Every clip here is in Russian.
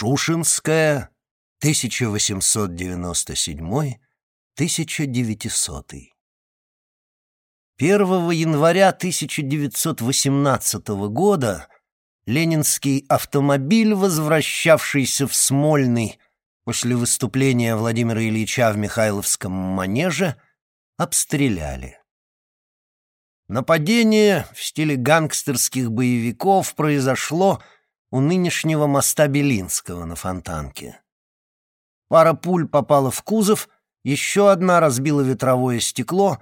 Шушинская, 1897-1900. 1 января 1918 года ленинский автомобиль, возвращавшийся в Смольный после выступления Владимира Ильича в Михайловском манеже, обстреляли. Нападение в стиле гангстерских боевиков произошло у нынешнего моста Белинского на Фонтанке. Пара пуль попала в кузов, еще одна разбила ветровое стекло,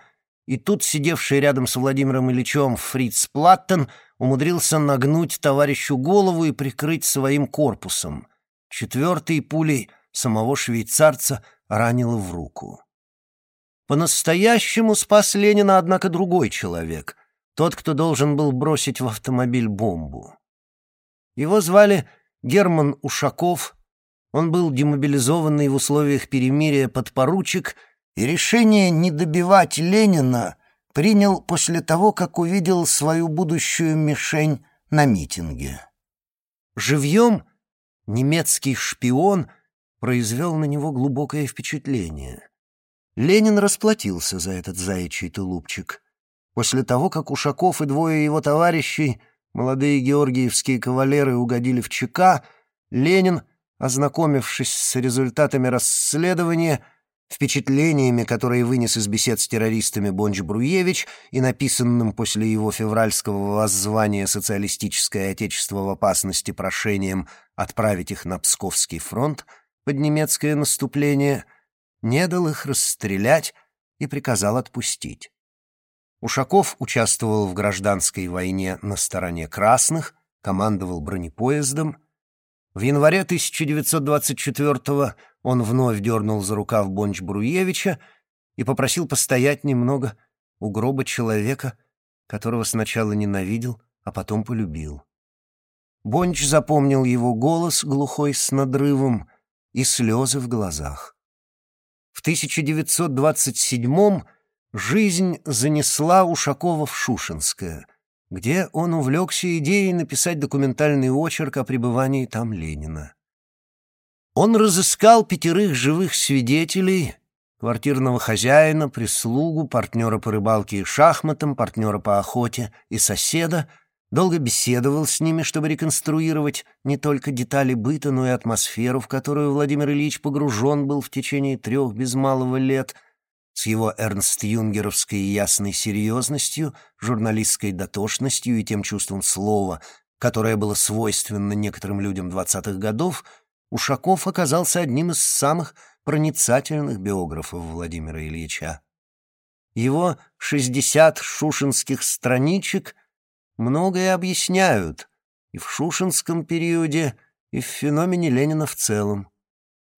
и тут сидевший рядом с Владимиром Ильичем Фриц Платтен умудрился нагнуть товарищу голову и прикрыть своим корпусом. Четвертой пулей самого швейцарца ранило в руку. По-настоящему спас Ленина, однако, другой человек, тот, кто должен был бросить в автомобиль бомбу. Его звали Герман Ушаков, он был демобилизованный в условиях перемирия подпоручик, и решение не добивать Ленина принял после того, как увидел свою будущую мишень на митинге. Живьем немецкий шпион произвел на него глубокое впечатление. Ленин расплатился за этот заячий тулупчик. После того, как Ушаков и двое его товарищей, молодые георгиевские кавалеры, угодили в ЧК, Ленин ознакомившись с результатами расследования, впечатлениями, которые вынес из бесед с террористами Бонч Бруевич и написанным после его февральского воззвания «Социалистическое отечество в опасности» прошением отправить их на Псковский фронт под немецкое наступление, не дал их расстрелять и приказал отпустить. Ушаков участвовал в гражданской войне на стороне красных, командовал бронепоездом — в январе 1924-го он вновь дернул за рукав Бонч Бруевича и попросил постоять немного у гроба человека, которого сначала ненавидел, а потом полюбил. Бонч запомнил его голос, глухой с надрывом, и слезы в глазах. В 1927-м жизнь занесла Ушакова в Шушинское — где он увлекся идеей написать документальный очерк о пребывании там Ленина. Он разыскал пятерых живых свидетелей, квартирного хозяина, прислугу, партнера по рыбалке и шахматам, партнера по охоте и соседа, долго беседовал с ними, чтобы реконструировать не только детали быта, но и атмосферу, в которую Владимир Ильич погружен был в течение трех без малого лет — с его эрнст-юнгеровской ясной серьезностью, журналистской дотошностью и тем чувством слова, которое было свойственно некоторым людям двадцатых годов, Ушаков оказался одним из самых проницательных биографов Владимира Ильича. Его шестьдесят шушинских страничек многое объясняют и в шушинском периоде, и в феномене Ленина в целом.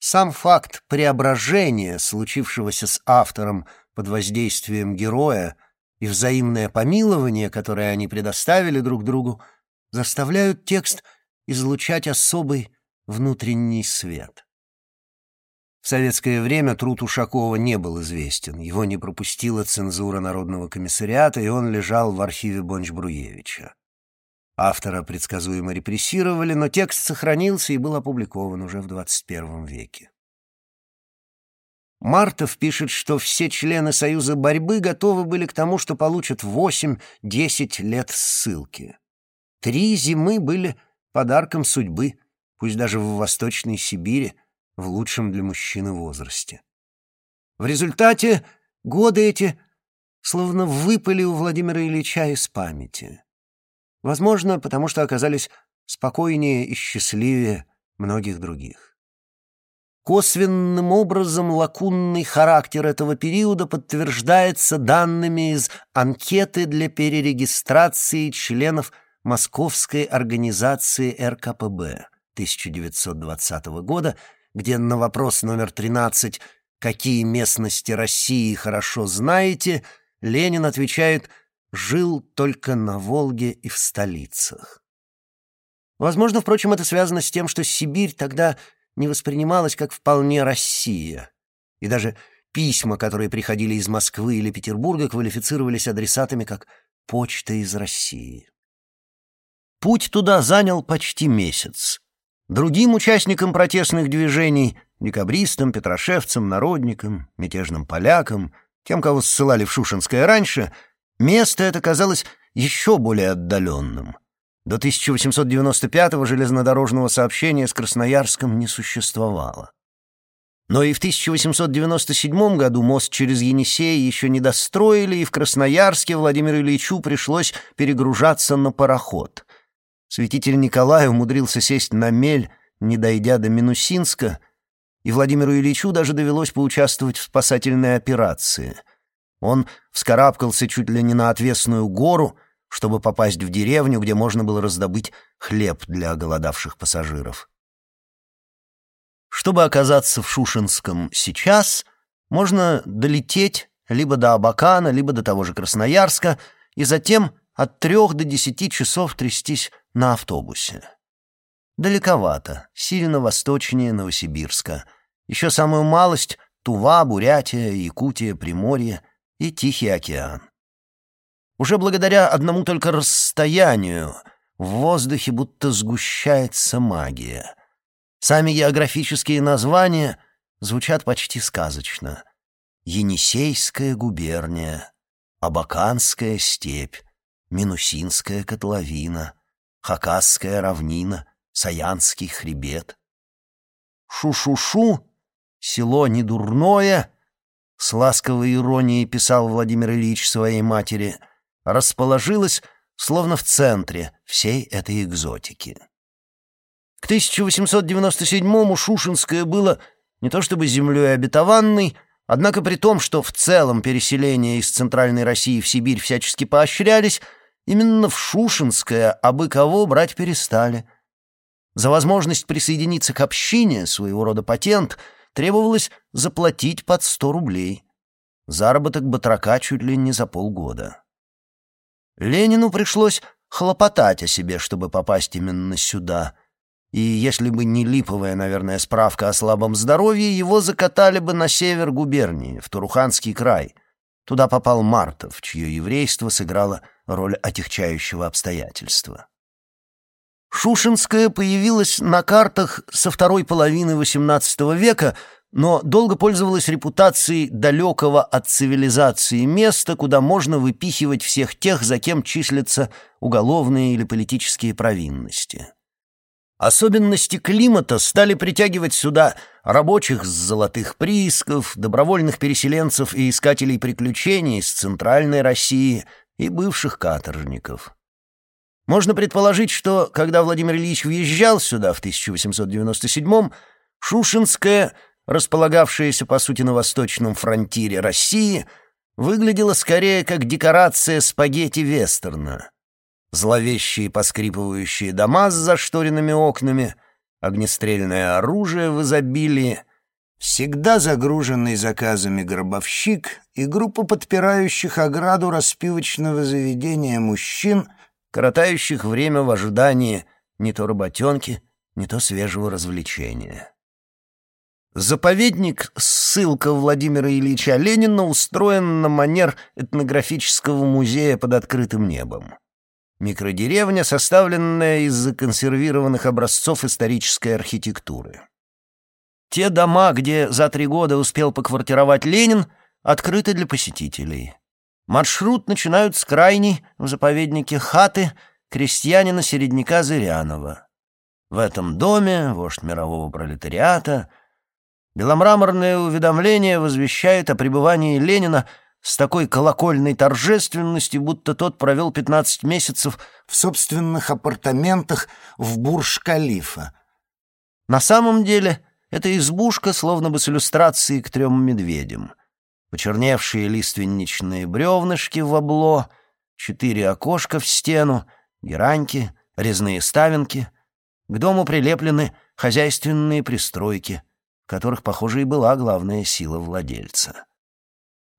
Сам факт преображения, случившегося с автором под воздействием героя, и взаимное помилование, которое они предоставили друг другу, заставляют текст излучать особый внутренний свет. В советское время труд Ушакова не был известен, его не пропустила цензура Народного комиссариата, и он лежал в архиве Бонч-Бруевича. Автора предсказуемо репрессировали, но текст сохранился и был опубликован уже в 21 веке. Мартов пишет, что все члены Союза борьбы готовы были к тому, что получат 8-10 лет ссылки. Три зимы были подарком судьбы, пусть даже в Восточной Сибири, в лучшем для мужчины возрасте. В результате годы эти словно выпали у Владимира Ильича из памяти. Возможно, потому что оказались спокойнее и счастливее многих других. Косвенным образом лакунный характер этого периода подтверждается данными из анкеты для перерегистрации членов Московской организации РКПБ 1920 года, где на вопрос номер 13 «Какие местности России хорошо знаете?» Ленин отвечает жил только на Волге и в столицах. Возможно, впрочем, это связано с тем, что Сибирь тогда не воспринималась как вполне Россия, и даже письма, которые приходили из Москвы или Петербурга, квалифицировались адресатами как «почта из России». Путь туда занял почти месяц. Другим участникам протестных движений, декабристам, петрошевцам, народникам, мятежным полякам, тем, кого ссылали в Шушинское раньше, место это казалось еще более отдаленным. До 1895-го железнодорожного сообщения с Красноярском не существовало. Но и в 1897 году мост через Енисей еще не достроили, и в Красноярске Владимиру Ильичу пришлось перегружаться на пароход. Святитель Николай умудрился сесть на мель, не дойдя до Минусинска, и Владимиру Ильичу даже довелось поучаствовать в спасательной операции. Он вскарабкался чуть ли не на отвесную гору, чтобы попасть в деревню, где можно было раздобыть хлеб для голодавших пассажиров. Чтобы оказаться в Шушинском сейчас, можно долететь либо до Абакана, либо до того же Красноярска, и затем от трех до десяти часов трястись на автобусе. Далековато, сильно восточнее Новосибирска. Еще самую малость — Тува, Бурятия, Якутия, Приморье и Тихий океан. Уже благодаря одному только расстоянию в воздухе будто сгущается магия — Сами географические названия звучат почти сказочно. Енисейская губерния, Абаканская степь, Минусинская котловина, Хакасская равнина, Саянский хребет. Шу-шу-шу, село недурное, с ласковой иронией писал Владимир Ильич своей матери, расположилось словно в центре всей этой экзотики. К 1897-му Шушинское было не то чтобы землей обетованной, однако при том, что в целом переселения из Центральной России в Сибирь всячески поощрялись, именно в Шушинское абы кого брать перестали. За возможность присоединиться к общине, своего рода патент, требовалось заплатить под 100 рублей. Заработок батрака чуть ли не за полгода. Ленину пришлось хлопотать о себе, чтобы попасть именно сюда — и если бы не липовая, наверное, справка о слабом здоровье, его закатали бы на север губернии, в Туруханский край. Туда попал Мартов, чье еврейство сыграло роль отягчающего обстоятельства. Шушинская появилась на картах со второй половины XVIII века, но долго пользовалась репутацией далекого от цивилизации места, куда можно выпихивать всех тех, за кем числятся уголовные или политические провинности. Особенности климата стали притягивать сюда рабочих с золотых приисков, добровольных переселенцев и искателей приключений из Центральной России и бывших каторжников. Можно предположить, что, когда Владимир Ильич въезжал сюда в 1897-м, Шушинская, располагавшаяся, по сути, на восточном фронтире России, выглядела скорее как декорация спагетти-вестерна зловещие поскрипывающие дома с зашторенными окнами, огнестрельное оружие в изобилии, всегда загруженный заказами гробовщик и группа подпирающих ограду распивочного заведения мужчин, коротающих время в ожидании не то работенки, не то свежего развлечения. Заповедник ссылка Владимира Ильича Ленина устроен на манер этнографического музея под открытым небом. Микродеревня, составленная из законсервированных образцов исторической архитектуры. Те дома, где за три года успел поквартировать Ленин, открыты для посетителей. Маршрут начинают с крайней в заповеднике хаты крестьянина Середняка Зырянова. В этом доме, вождь мирового пролетариата, беломраморное уведомление возвещает о пребывании Ленина с такой колокольной торжественностью, будто тот провел 15 месяцев в собственных апартаментах в Бурж-Калифа. На самом деле, эта избушка словно бы с иллюстрацией к трем медведям. Почерневшие лиственничные бревнышки в обло, четыре окошка в стену, гераньки, резные ставинки. К дому прилеплены хозяйственные пристройки, в которых, похоже, и была главная сила владельца.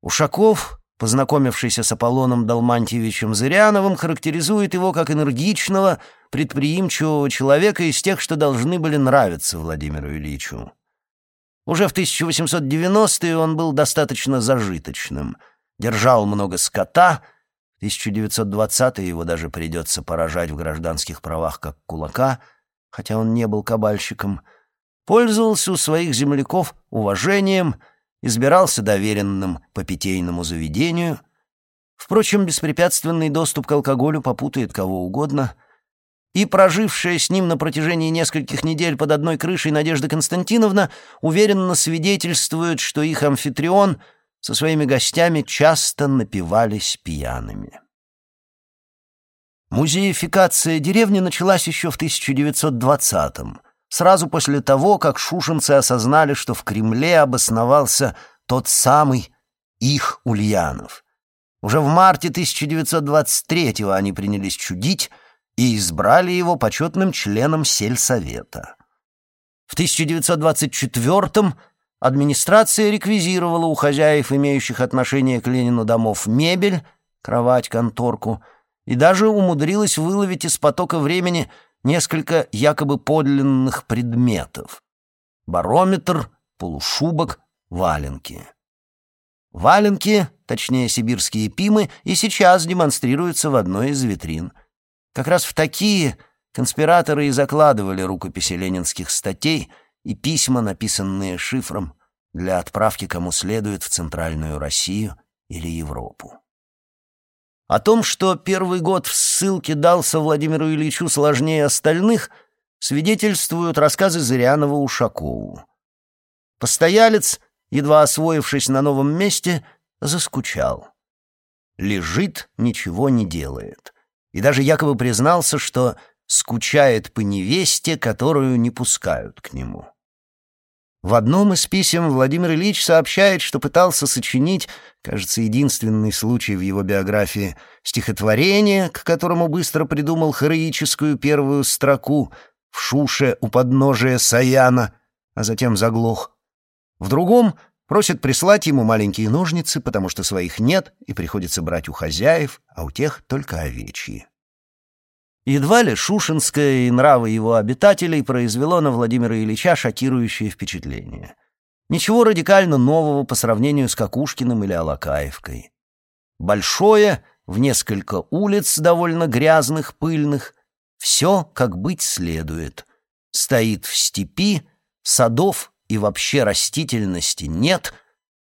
Ушаков, познакомившийся с Аполлоном Долмантьевичем Зыряновым, характеризует его как энергичного, предприимчивого человека из тех, что должны были нравиться Владимиру Ильичу. Уже в 1890-е он был достаточно зажиточным, держал много скота, в 1920-е его даже придется поражать в гражданских правах как кулака, хотя он не был кабальщиком, пользовался у своих земляков уважением, избирался доверенным по питейному заведению. Впрочем, беспрепятственный доступ к алкоголю попутает кого угодно — и прожившая с ним на протяжении нескольких недель под одной крышей Надежда Константиновна уверенно свидетельствует, что их амфитрион со своими гостями часто напивались пьяными. Музеификация деревни началась еще в 1920-м, сразу после того, как шушенцы осознали, что в Кремле обосновался тот самый их Ульянов. Уже в марте 1923-го они принялись чудить, и избрали его почетным членом сельсовета. В 1924-м администрация реквизировала у хозяев, имеющих отношение к Ленину домов, мебель, кровать, конторку, и даже умудрилась выловить из потока времени несколько якобы подлинных предметов. Барометр, полушубок, валенки. Валенки, точнее сибирские пимы, и сейчас демонстрируются в одной из витрин. Как раз в такие конспираторы и закладывали рукописи ленинских статей и письма, написанные шифром, для отправки кому следует в Центральную Россию или Европу. О том, что первый год в ссылке дался Владимиру Ильичу сложнее остальных, свидетельствуют рассказы Зырянова Ушакову. Постоялец, едва освоившись на новом месте, заскучал. Лежит, ничего не делает и даже якобы признался, что скучает по невесте, которую не пускают к нему. В одном из писем Владимир Ильич сообщает, что пытался сочинить, кажется, единственный случай в его биографии, стихотворение, к которому быстро придумал хероическую первую строку «В шуше у подножия Саяна», а затем заглох. В другом просит прислать ему маленькие ножницы, потому что своих нет, и приходится брать у хозяев, а у тех только овечьи. Едва ли Шушинское и нравы его обитателей произвело на Владимира Ильича шокирующее впечатление. Ничего радикально нового по сравнению с Кокушкиным или Алакаевкой. Большое, в несколько улиц довольно грязных, пыльных, все как быть следует. Стоит в степи, садов и вообще растительности нет,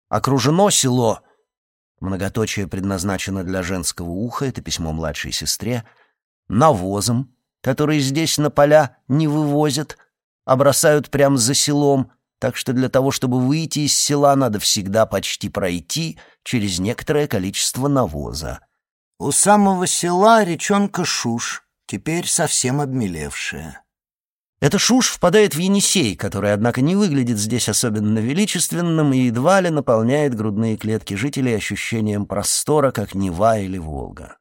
окружено село, многоточие предназначено для женского уха, это письмо младшей сестре, навозом, который здесь на поля не вывозят, а бросают прямо за селом, так что для того, чтобы выйти из села, надо всегда почти пройти через некоторое количество навоза. У самого села речонка Шуш, теперь совсем обмелевшая. Эта шуш впадает в Енисей, который, однако, не выглядит здесь особенно величественным и едва ли наполняет грудные клетки жителей ощущением простора, как Нева или Волга.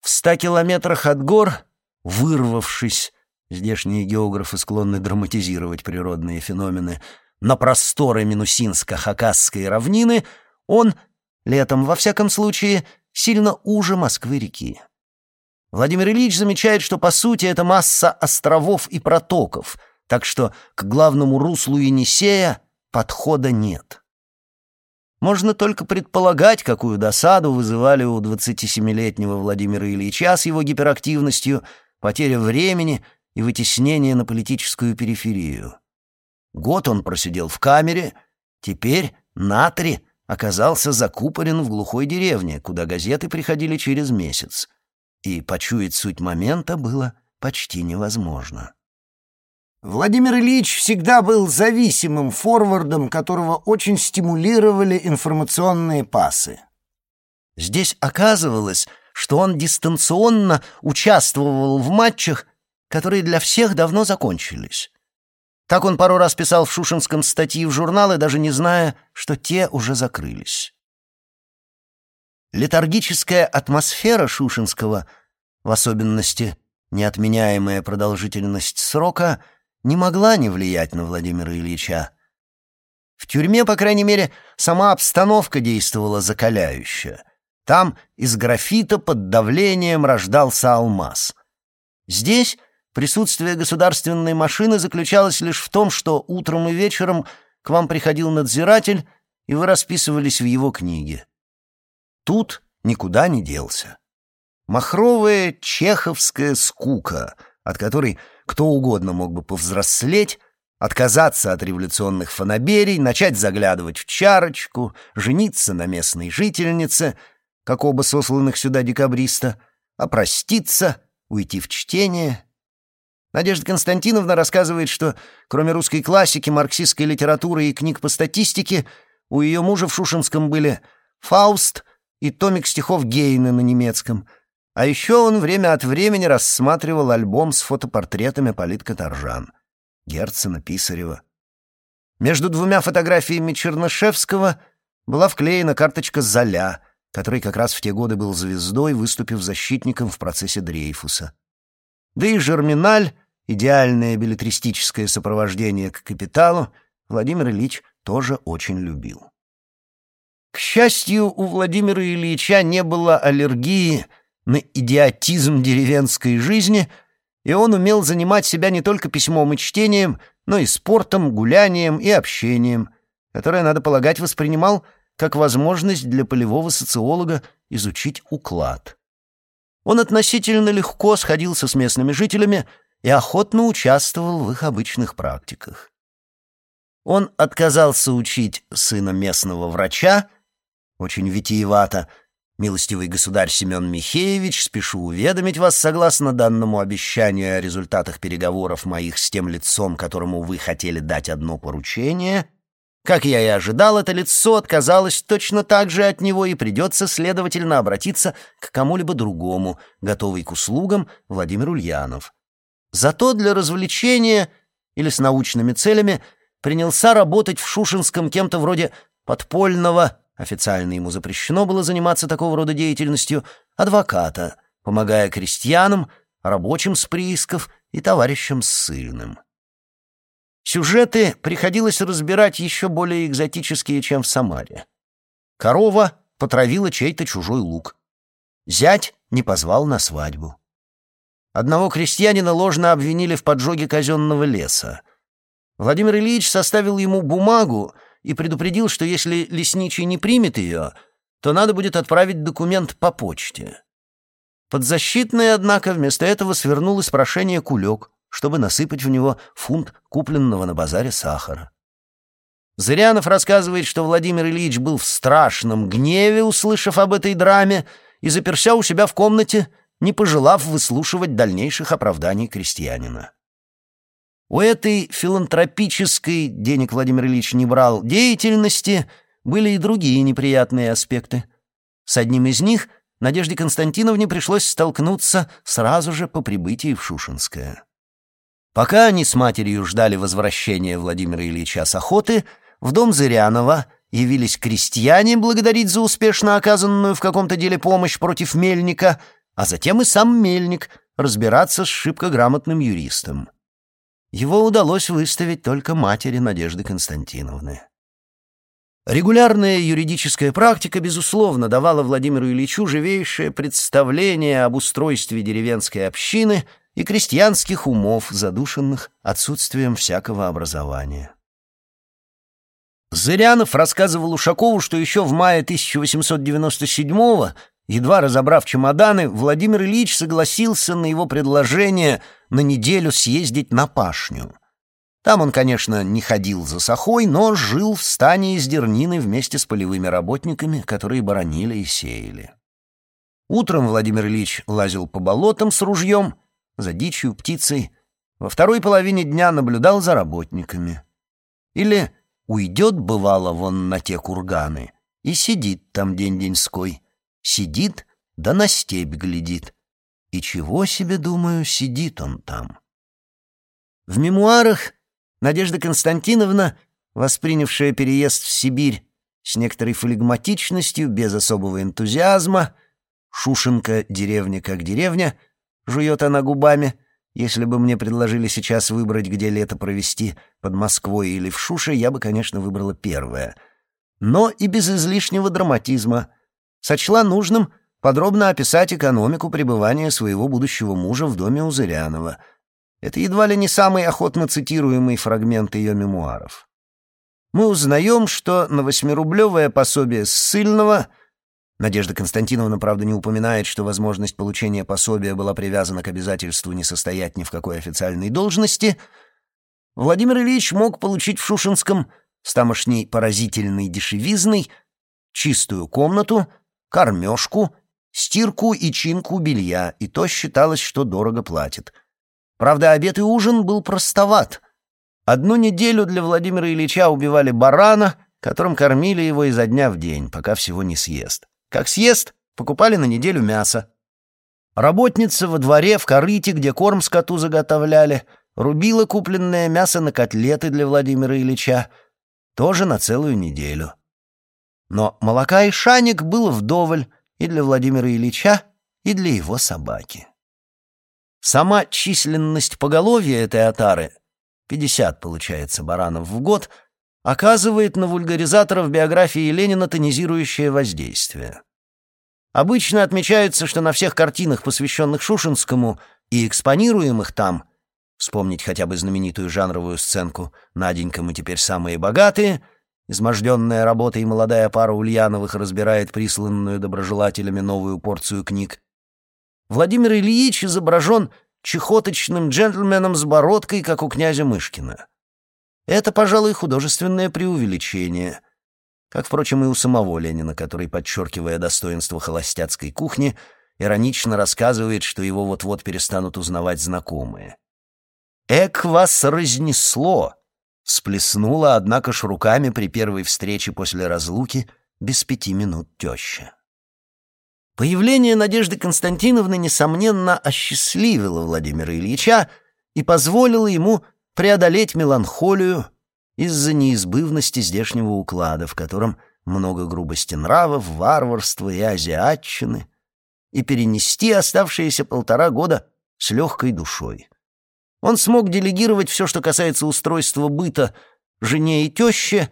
В ста километрах от гор, вырвавшись, здешние географы склонны драматизировать природные феномены, на просторы Минусинско-Хакасской равнины, он, летом во всяком случае, сильно уже Москвы-реки. Владимир Ильич замечает, что по сути это масса островов и протоков, так что к главному руслу Енисея подхода нет. Можно только предполагать, какую досаду вызывали у 27-летнего Владимира Ильича с его гиперактивностью, потеря времени и вытеснение на политическую периферию. Год он просидел в камере, теперь Натри оказался закупорен в глухой деревне, куда газеты приходили через месяц и почуять суть момента было почти невозможно. Владимир Ильич всегда был зависимым форвардом, которого очень стимулировали информационные пасы. Здесь оказывалось, что он дистанционно участвовал в матчах, которые для всех давно закончились. Так он пару раз писал в Шушинском статьи в журналы, даже не зная, что те уже закрылись. Летаргическая атмосфера Шушинского, в особенности неотменяемая продолжительность срока, не могла не влиять на Владимира Ильича. В тюрьме, по крайней мере, сама обстановка действовала закаляюще. Там из графита под давлением рождался алмаз. Здесь присутствие государственной машины заключалось лишь в том, что утром и вечером к вам приходил надзиратель, и вы расписывались в его книге. Тут никуда не делся. Махровая чеховская скука, от которой кто угодно мог бы повзрослеть, отказаться от революционных фанаберий, начать заглядывать в чарочку, жениться на местной жительнице, как оба сосланных сюда декабриста, опроститься, уйти в чтение. Надежда Константиновна рассказывает, что кроме русской классики, марксистской литературы и книг по статистике, у ее мужа в Шушинском были «Фауст» и томик стихов Гейна на немецком — а еще он время от времени рассматривал альбом с фотопортретами политкоторжан. Герцена, Писарева. Между двумя фотографиями Чернышевского была вклеена карточка Золя, который как раз в те годы был звездой, выступив защитником в процессе Дрейфуса. Да и «Жерминаль», идеальное билетристическое сопровождение к «Капиталу», Владимир Ильич тоже очень любил. К счастью, у Владимира Ильича не было аллергии на идиотизм деревенской жизни, и он умел занимать себя не только письмом и чтением, но и спортом, гулянием и общением, которое, надо полагать, воспринимал как возможность для полевого социолога изучить уклад. Он относительно легко сходился с местными жителями и охотно участвовал в их обычных практиках. Он отказался учить сына местного врача, очень витиевато — Милостивый государь Семен Михеевич, спешу уведомить вас, согласно данному обещанию о результатах переговоров моих с тем лицом, которому вы хотели дать одно поручение. Как я и ожидал, это лицо отказалось точно так же от него, и придется, следовательно, обратиться к кому-либо другому, готовый к услугам Владимир Ульянов. Зато для развлечения или с научными целями принялся работать в Шушинском кем-то вроде подпольного официально ему запрещено было заниматься такого рода деятельностью, адвоката, помогая крестьянам, рабочим с приисков и товарищам с сыльным. Сюжеты приходилось разбирать еще более экзотические, чем в Самаре. Корова потравила чей-то чужой лук. Зять не позвал на свадьбу. Одного крестьянина ложно обвинили в поджоге казенного леса. Владимир Ильич составил ему бумагу, и предупредил, что если лесничий не примет ее, то надо будет отправить документ по почте. Подзащитный, однако, вместо этого свернул из прошения кулек, чтобы насыпать в него фунт купленного на базаре сахара. Зырянов рассказывает, что Владимир Ильич был в страшном гневе, услышав об этой драме, и заперся у себя в комнате, не пожелав выслушивать дальнейших оправданий крестьянина. У этой филантропической, денег Владимир Ильич не брал, деятельности были и другие неприятные аспекты. С одним из них Надежде Константиновне пришлось столкнуться сразу же по прибытии в Шушинское. Пока они с матерью ждали возвращения Владимира Ильича с охоты, в дом Зырянова явились крестьяне благодарить за успешно оказанную в каком-то деле помощь против мельника, а затем и сам мельник разбираться с шибко грамотным юристом. Его удалось выставить только матери Надежды Константиновны. Регулярная юридическая практика, безусловно, давала Владимиру Ильичу живейшее представление об устройстве деревенской общины и крестьянских умов, задушенных отсутствием всякого образования. Зырянов рассказывал Ушакову, что еще в мае 1897-го Едва разобрав чемоданы, Владимир Ильич согласился на его предложение на неделю съездить на пашню. Там он, конечно, не ходил за сахой, но жил в стане из дернины вместе с полевыми работниками, которые боронили и сеяли. Утром Владимир Ильич лазил по болотам с ружьем, за дичью, птицей. Во второй половине дня наблюдал за работниками. Или уйдет, бывало, вон на те курганы и сидит там день-деньской Сидит, да на степь глядит. И чего себе, думаю, сидит он там? В мемуарах Надежда Константиновна, воспринявшая переезд в Сибирь с некоторой флегматичностью, без особого энтузиазма, Шушенка, деревня как деревня, жует она губами, если бы мне предложили сейчас выбрать, где лето провести, под Москвой или в Шуше, я бы, конечно, выбрала первое. Но и без излишнего драматизма — сочла нужным подробно описать экономику пребывания своего будущего мужа в доме у Зырянова. Это едва ли не самый охотно цитируемый фрагмент ее мемуаров. Мы узнаем, что на восьмирублевое пособие ссыльного Надежда Константиновна, правда, не упоминает, что возможность получения пособия была привязана к обязательству не состоять ни в какой официальной должности. Владимир Ильич мог получить в Шушинском с тамошней поразительной дешевизной чистую комнату, кормежку, стирку и чинку белья, и то считалось, что дорого платит. Правда, обед и ужин был простоват. Одну неделю для Владимира Ильича убивали барана, которым кормили его изо дня в день, пока всего не съест. Как съест, покупали на неделю мясо. Работница во дворе, в корыте, где корм скоту заготовляли, рубила купленное мясо на котлеты для Владимира Ильича, тоже на целую неделю. Но молока и шаник было вдоволь и для Владимира Ильича, и для его собаки. Сама численность поголовья этой отары, 50 получается баранов в год — оказывает на вульгаризаторов биографии Ленина тонизирующее воздействие. Обычно отмечается, что на всех картинах, посвященных Шушинскому и экспонируемых там, вспомнить хотя бы знаменитую жанровую сценку «Наденька, мы теперь самые богатые», изможденная работа и молодая пара Ульяновых разбирает присланную доброжелателями новую порцию книг, Владимир Ильич изображен чехоточным джентльменом с бородкой, как у князя Мышкина. Это, пожалуй, художественное преувеличение. Как, впрочем, и у самого Ленина, который, подчеркивая достоинство холостяцкой кухни, иронично рассказывает, что его вот-вот перестанут узнавать знакомые. «Эк вас разнесло!» — сплеснула, однако ж руками при первой встрече после разлуки без пяти минут теща. Появление Надежды Константиновны, несомненно, осчастливило Владимира Ильича и позволило ему преодолеть меланхолию из-за неизбывности здешнего уклада, в котором много грубости нравов, варварства и азиатчины, и перенести оставшиеся полтора года с легкой душой. Он смог делегировать все, что касается устройства быта, жене и теще,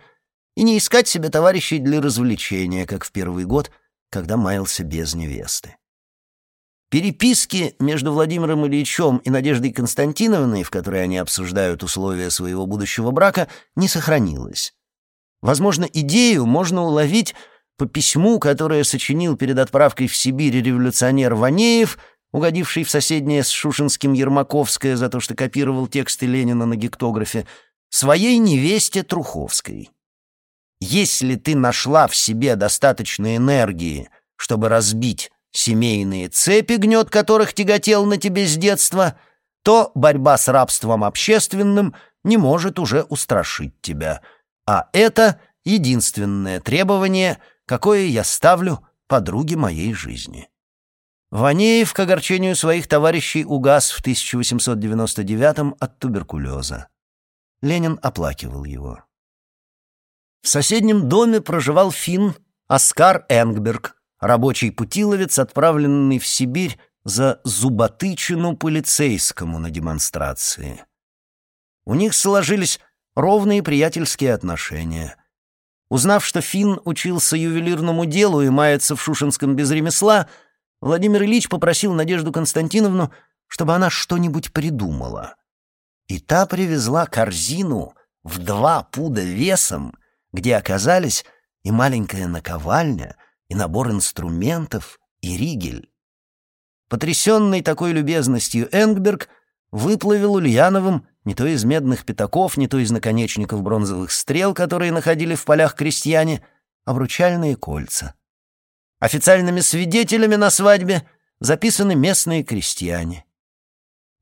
и не искать себе товарищей для развлечения, как в первый год, когда маялся без невесты. Переписки между Владимиром Ильичем и Надеждой Константиновной, в которой они обсуждают условия своего будущего брака, не сохранилось. Возможно, идею можно уловить по письму, которое сочинил перед отправкой в Сибирь революционер Ванеев, угодивший в соседнее с Шушинским Ермаковское за то, что копировал тексты Ленина на гектографе, своей невесте Труховской. «Если ты нашла в себе достаточно энергии, чтобы разбить семейные цепи, гнет которых тяготел на тебе с детства, то борьба с рабством общественным не может уже устрашить тебя. А это единственное требование, какое я ставлю подруге моей жизни. Ванеев к огорчению своих товарищей угас в 1899 от туберкулеза. Ленин оплакивал его. В соседнем доме проживал фин Оскар Энгберг, рабочий путиловец, отправленный в Сибирь за зуботычину полицейскому на демонстрации. У них сложились ровные приятельские отношения. Узнав, что Финн учился ювелирному делу и мается в Шушинском без ремесла, Владимир Ильич попросил Надежду Константиновну, чтобы она что-нибудь придумала. И та привезла корзину в два пуда весом, где оказались и маленькая наковальня — и набор инструментов, и ригель. Потрясенный такой любезностью Энгберг выплавил Ульяновым не то из медных пятаков, не то из наконечников бронзовых стрел, которые находили в полях крестьяне, обручальные кольца. Официальными свидетелями на свадьбе записаны местные крестьяне.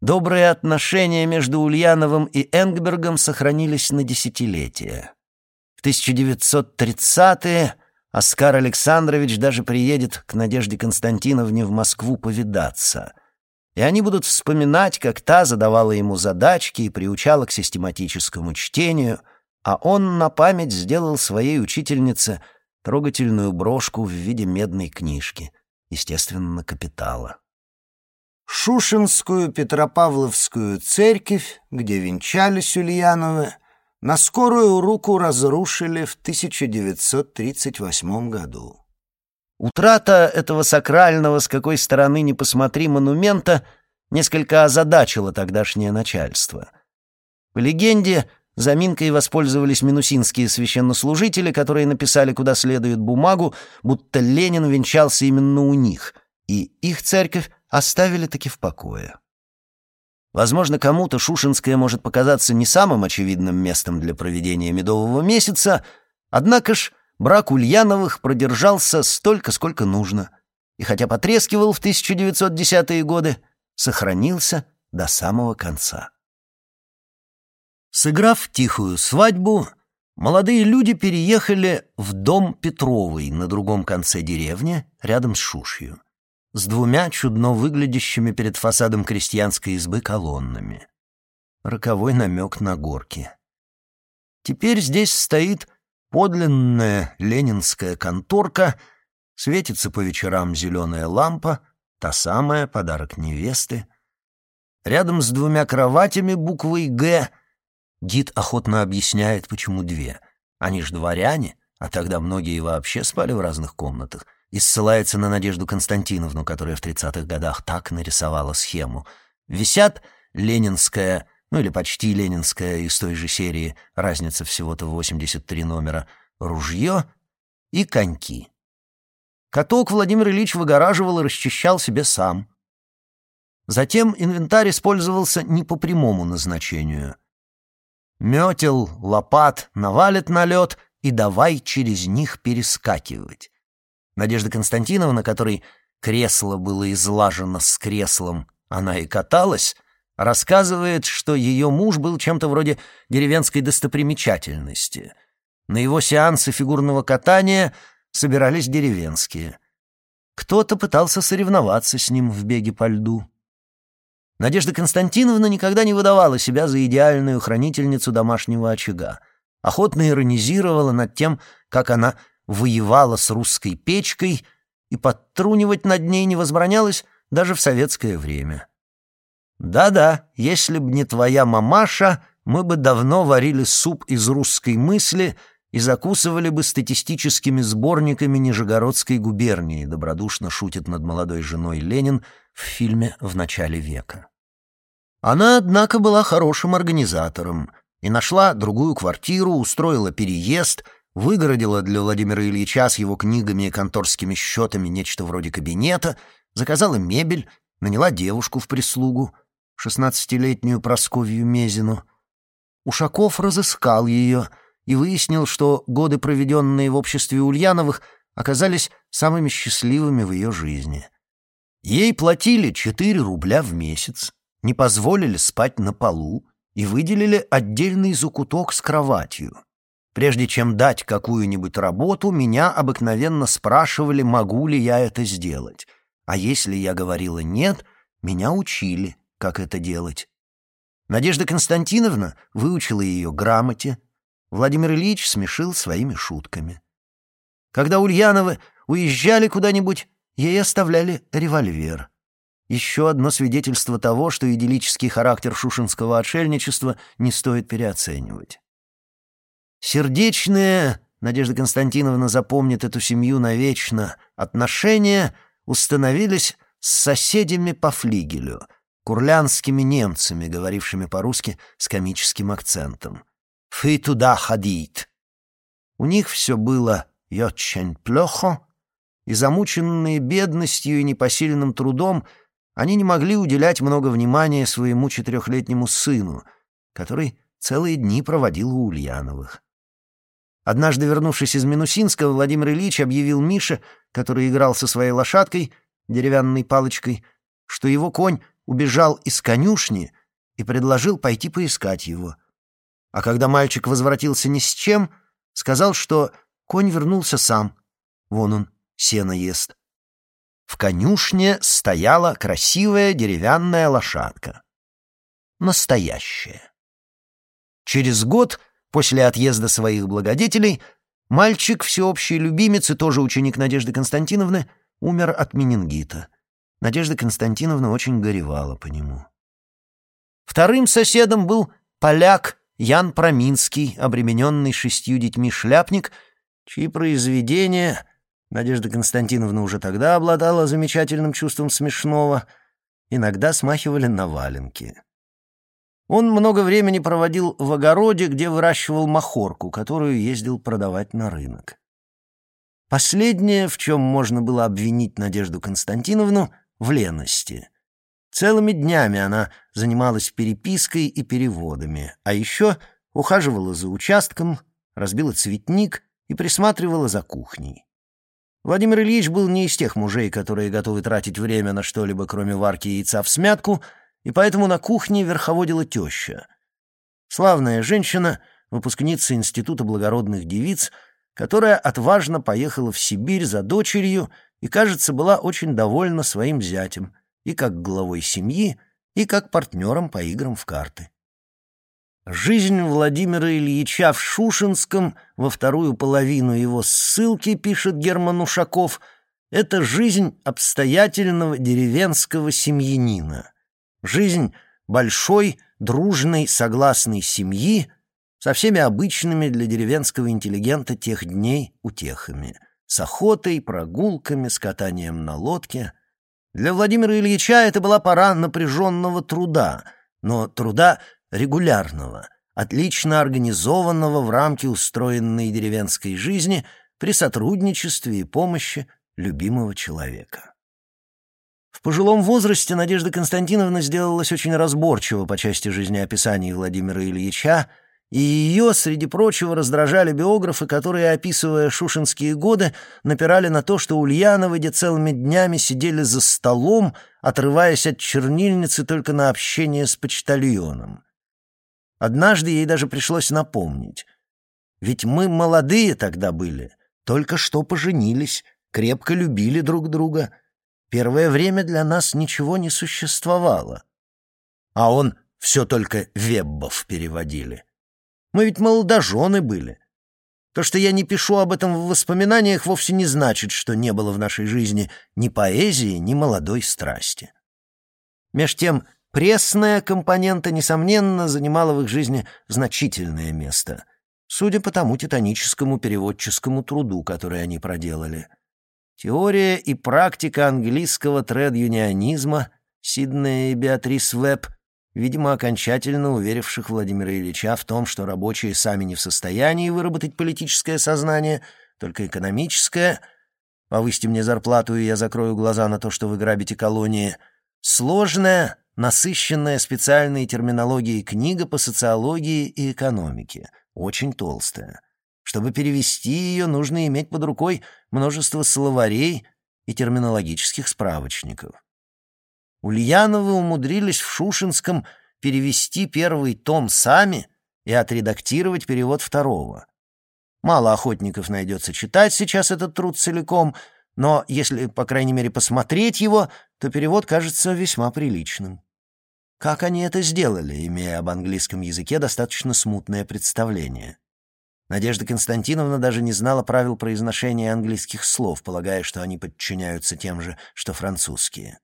Добрые отношения между Ульяновым и Энгбергом сохранились на десятилетия. В 1930-е Оскар Александрович даже приедет к Надежде Константиновне в Москву повидаться. И они будут вспоминать, как та задавала ему задачки и приучала к систематическому чтению, а он на память сделал своей учительнице трогательную брошку в виде медной книжки, естественно, капитала. Шушинскую Петропавловскую церковь, где венчались Ульяновы, на скорую руку разрушили в 1938 году. Утрата этого сакрального, с какой стороны ни посмотри, монумента несколько озадачила тогдашнее начальство. По легенде, Заминкой воспользовались минусинские священнослужители, которые написали куда следует бумагу, будто Ленин венчался именно у них, и их церковь оставили таки в покое. Возможно, кому-то Шушинская может показаться не самым очевидным местом для проведения медового месяца, однако ж брак Ульяновых продержался столько, сколько нужно, и хотя потрескивал в 1910-е годы, сохранился до самого конца. Сыграв тихую свадьбу, молодые люди переехали в дом Петровой на другом конце деревни, рядом с Шушью с двумя чудно выглядящими перед фасадом крестьянской избы колоннами. Роковой намек на горки. Теперь здесь стоит подлинная ленинская конторка, светится по вечерам зеленая лампа, та самая, подарок невесты. Рядом с двумя кроватями буквой «Г» Гид охотно объясняет, почему две. Они ж дворяне, а тогда многие вообще спали в разных комнатах — и ссылается на Надежду Константиновну, которая в 30-х годах так нарисовала схему. Висят ленинская, ну или почти ленинская из той же серии, разница всего-то 83 номера, ружье и коньки. Каток Владимир Ильич выгораживал и расчищал себе сам. Затем инвентарь использовался не по прямому назначению. Метел, лопат навалит на лед и давай через них перескакивать. Надежда Константиновна, которой кресло было излажено с креслом, она и каталась, рассказывает, что ее муж был чем-то вроде деревенской достопримечательности. На его сеансы фигурного катания собирались деревенские. Кто-то пытался соревноваться с ним в беге по льду. Надежда Константиновна никогда не выдавала себя за идеальную хранительницу домашнего очага. Охотно иронизировала над тем, как она воевала с русской печкой, и подтрунивать над ней не возбранялось даже в советское время. Да-да, если б не твоя мамаша, мы бы давно варили суп из русской мысли и закусывали бы статистическими сборниками Нижегородской губернии, добродушно шутит над молодой женой Ленин в фильме «В начале века». Она, однако, была хорошим организатором и нашла другую квартиру, устроила переезд — выгородила для Владимира Ильича с его книгами и конторскими счетами нечто вроде кабинета, заказала мебель, наняла девушку в прислугу, шестнадцатилетнюю Просковью Мезину. Ушаков разыскал ее и выяснил, что годы, проведенные в обществе Ульяновых, оказались самыми счастливыми в ее жизни. Ей платили четыре рубля в месяц, не позволили спать на полу и выделили отдельный закуток с кроватью — Прежде чем дать какую-нибудь работу, меня обыкновенно спрашивали, могу ли я это сделать. А если я говорила «нет», меня учили, как это делать. Надежда Константиновна выучила ее грамоте, Владимир Ильич смешил своими шутками. Когда Ульяновы уезжали куда-нибудь, ей оставляли револьвер. Еще одно свидетельство того, что идиллический характер шушинского отшельничества не стоит переоценивать. Сердечные, Надежда Константиновна запомнит эту семью навечно, отношения установились с соседями по флигелю, курлянскими немцами, говорившими по-русски с комическим акцентом. «Фы туда ходить!» У них все было «очень плохо», и замученные бедностью и непосильным трудом они не могли уделять много внимания своему четырехлетнему сыну, который целые дни проводил у Ульяновых. Однажды, вернувшись из Минусинского, Владимир Ильич объявил Мише, который играл со своей лошадкой, деревянной палочкой, что его конь убежал из конюшни и предложил пойти поискать его. А когда мальчик возвратился ни с чем, сказал, что конь вернулся сам. Вон он, сено ест. В конюшне стояла красивая деревянная лошадка. Настоящая. Через год После отъезда своих благодетелей мальчик, всеобщий любимец и тоже ученик Надежды Константиновны, умер от менингита. Надежда Константиновна очень горевала по нему. Вторым соседом был поляк Ян Проминский, обремененный шестью детьми шляпник, чьи произведения Надежда Константиновна уже тогда обладала замечательным чувством смешного, иногда смахивали на валенки. Он много времени проводил в огороде, где выращивал махорку, которую ездил продавать на рынок. Последнее, в чем можно было обвинить Надежду Константиновну, в лености. Целыми днями она занималась перепиской и переводами, а еще ухаживала за участком, разбила цветник и присматривала за кухней. Владимир Ильич был не из тех мужей, которые готовы тратить время на что-либо, кроме варки яйца в смятку — и поэтому на кухне верховодила теща. Славная женщина, выпускница Института благородных девиц, которая отважно поехала в Сибирь за дочерью и, кажется, была очень довольна своим зятем и как главой семьи, и как партнером по играм в карты. Жизнь Владимира Ильича в Шушинском во вторую половину его ссылки, пишет Герман Ушаков, это жизнь обстоятельного деревенского семьянина. Жизнь большой, дружной, согласной семьи со всеми обычными для деревенского интеллигента тех дней утехами. С охотой, прогулками, с катанием на лодке. Для Владимира Ильича это была пора напряженного труда, но труда регулярного, отлично организованного в рамке устроенной деревенской жизни при сотрудничестве и помощи любимого человека. В пожилом возрасте Надежда Константиновна сделалась очень разборчива по части жизнеописаний Владимира Ильича, и ее, среди прочего, раздражали биографы, которые, описывая шушинские годы, напирали на то, что Ульяновы где целыми днями сидели за столом, отрываясь от чернильницы только на общение с почтальоном. Однажды ей даже пришлось напомнить. Ведь мы молодые тогда были, только что поженились, крепко любили друг друга — Первое время для нас ничего не существовало. А он все только веббов переводили. Мы ведь молодожены были. То, что я не пишу об этом в воспоминаниях, вовсе не значит, что не было в нашей жизни ни поэзии, ни молодой страсти. Меж тем, пресная компонента, несомненно, занимала в их жизни значительное место, судя по тому титаническому переводческому труду, который они проделали — Теория и практика английского тред-юнионизма Сиднея и Беатрис Веб, видимо, окончательно уверивших Владимира Ильича в том, что рабочие сами не в состоянии выработать политическое сознание, только экономическое. Повысьте мне зарплату, и я закрою глаза на то, что вы грабите колонии. Сложная, насыщенная специальной терминологией книга по социологии и экономике, очень толстая. Чтобы перевести ее, нужно иметь под рукой множество словарей и терминологических справочников. Ульяновы умудрились в Шушинском перевести первый том сами и отредактировать перевод второго. Мало охотников найдется читать сейчас этот труд целиком, но если, по крайней мере, посмотреть его, то перевод кажется весьма приличным. Как они это сделали, имея об английском языке достаточно смутное представление? Надежда Константиновна даже не знала правил произношения английских слов, полагая, что они подчиняются тем же, что французские.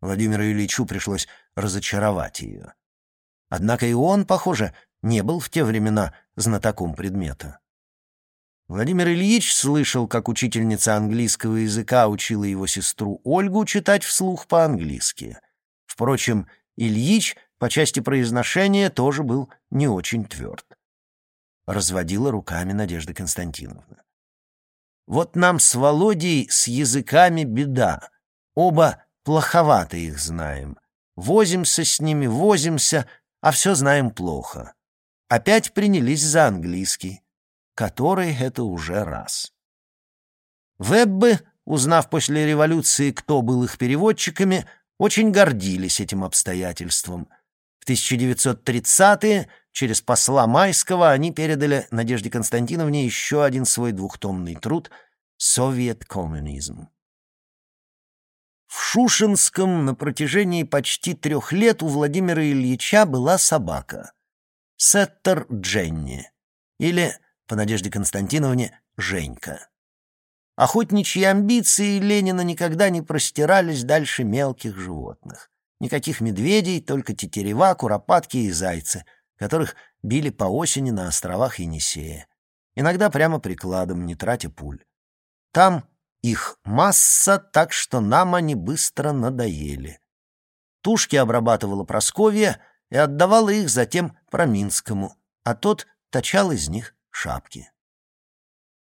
Владимиру Ильичу пришлось разочаровать ее. Однако и он, похоже, не был в те времена знатоком предмета. Владимир Ильич слышал, как учительница английского языка учила его сестру Ольгу читать вслух по-английски. Впрочем, Ильич по части произношения тоже был не очень тверд разводила руками Надежда Константиновна. Вот нам с Володей с языками беда. Оба плоховато их знаем. Возимся с ними, возимся, а все знаем плохо. Опять принялись за английский, который это уже раз. Веббы, узнав после революции, кто был их переводчиками, очень гордились этим обстоятельством. В 1930-е Через посла Майского они передали Надежде Константиновне еще один свой двухтомный труд «Совет коммунизм». В Шушинском на протяжении почти трех лет у Владимира Ильича была собака — Сеттер Дженни, или, по Надежде Константиновне, Женька. Охотничьи амбиции Ленина никогда не простирались дальше мелких животных. Никаких медведей, только тетерева, куропатки и зайцы — которых били по осени на островах Енисея. Иногда прямо прикладом, не тратя пуль. Там их масса, так что нам они быстро надоели. Тушки обрабатывала Просковья, и отдавала их затем Проминскому, а тот точал из них шапки.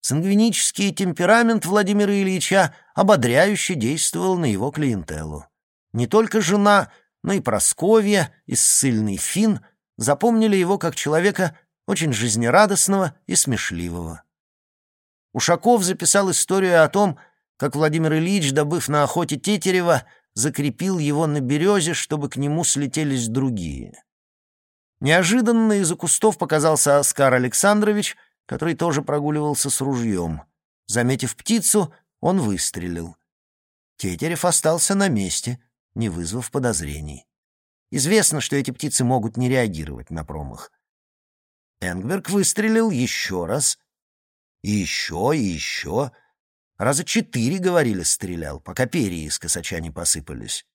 Сангвинический темперамент Владимира Ильича ободряюще действовал на его клиентелу. Не только жена, но и Просковья и ссыльный Фин запомнили его как человека очень жизнерадостного и смешливого. Ушаков записал историю о том, как Владимир Ильич, добыв на охоте Тетерева, закрепил его на березе, чтобы к нему слетелись другие. Неожиданно из-за кустов показался Оскар Александрович, который тоже прогуливался с ружьем. Заметив птицу, он выстрелил. Тетерев остался на месте, не вызвав подозрений. Известно, что эти птицы могут не реагировать на промах. Энгберг выстрелил еще раз. И еще, и еще. Раза четыре, говорили, стрелял, пока перья из косача не посыпались.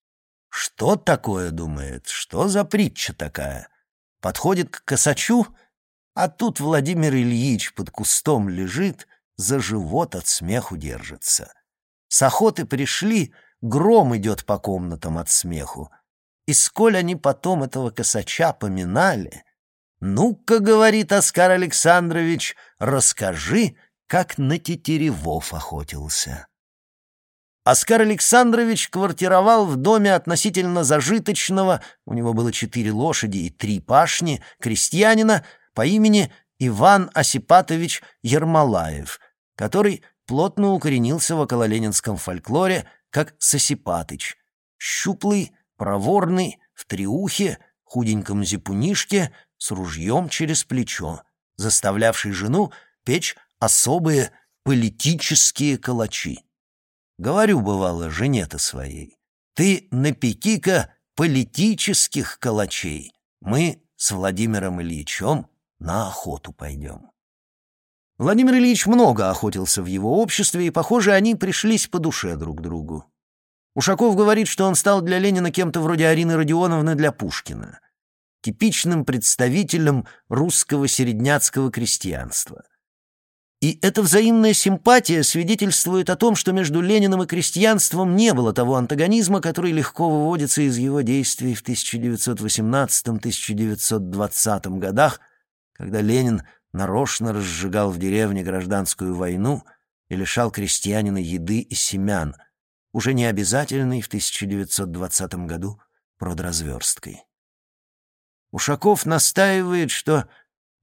Что такое, думает, что за притча такая? Подходит к косачу, а тут Владимир Ильич под кустом лежит, за живот от смеху держится. С охоты пришли, гром идет по комнатам от смеху. И сколь они потом этого косача поминали, «Ну-ка, — говорит Оскар Александрович, — расскажи, как на тетеревов охотился». Оскар Александрович квартировал в доме относительно зажиточного, у него было четыре лошади и три пашни, крестьянина по имени Иван Осипатович Ермолаев, который плотно укоренился в окололенинском фольклоре как Сосипатыч, щуплый, проворный, в триухе, худеньком зипунишке, с ружьем через плечо, заставлявший жену печь особые политические калачи. Говорю, бывало, жене-то своей, ты напеки-ка политических калачей, мы с Владимиром Ильичем на охоту пойдем. Владимир Ильич много охотился в его обществе, и, похоже, они пришлись по душе друг другу. Ушаков говорит, что он стал для Ленина кем-то вроде Арины Родионовны для Пушкина, типичным представителем русского середняцкого крестьянства. И эта взаимная симпатия свидетельствует о том, что между Лениным и крестьянством не было того антагонизма, который легко выводится из его действий в 1918-1920 годах, когда Ленин нарочно разжигал в деревне гражданскую войну и лишал крестьянина еды и семян, уже не обязательной в 1920 году продразверсткой. Ушаков настаивает, что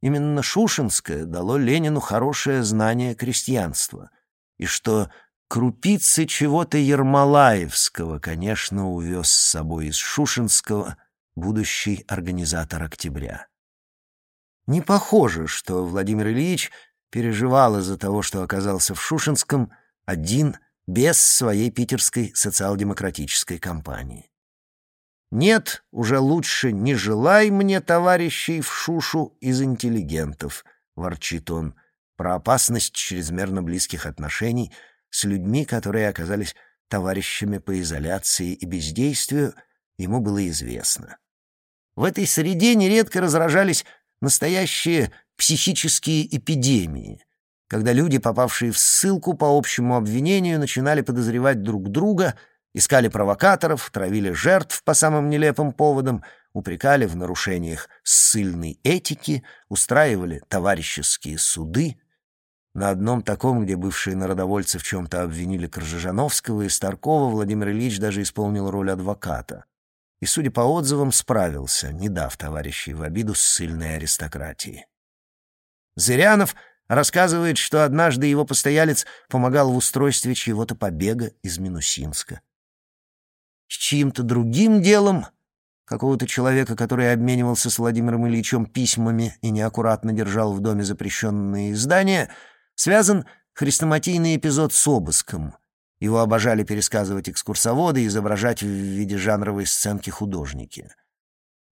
именно Шушинское дало Ленину хорошее знание крестьянства, и что крупицы чего-то Ермолаевского, конечно, увез с собой из Шушинского будущий организатор «Октября». Не похоже, что Владимир Ильич переживал из-за того, что оказался в Шушинском один без своей питерской социал-демократической кампании. «Нет, уже лучше не желай мне товарищей в Шушу из интеллигентов», — ворчит он, про опасность чрезмерно близких отношений с людьми, которые оказались товарищами по изоляции и бездействию, ему было известно. В этой среде нередко разражались настоящие психические эпидемии, когда люди, попавшие в ссылку по общему обвинению, начинали подозревать друг друга, искали провокаторов, травили жертв по самым нелепым поводам, упрекали в нарушениях ссыльной этики, устраивали товарищеские суды. На одном таком, где бывшие народовольцы в чем-то обвинили Крыжижановского и Старкова, Владимир Ильич даже исполнил роль адвоката и, судя по отзывам, справился, не дав товарищей в обиду ссыльной аристократии. Зырянов рассказывает, что однажды его постоялец помогал в устройстве чьего-то побега из Минусинска. С чьим-то другим делом, какого-то человека, который обменивался с Владимиром Ильичем письмами и неаккуратно держал в доме запрещенные издания, связан хрестоматийный эпизод с обыском — его обожали пересказывать экскурсоводы и изображать в виде жанровой сценки художники.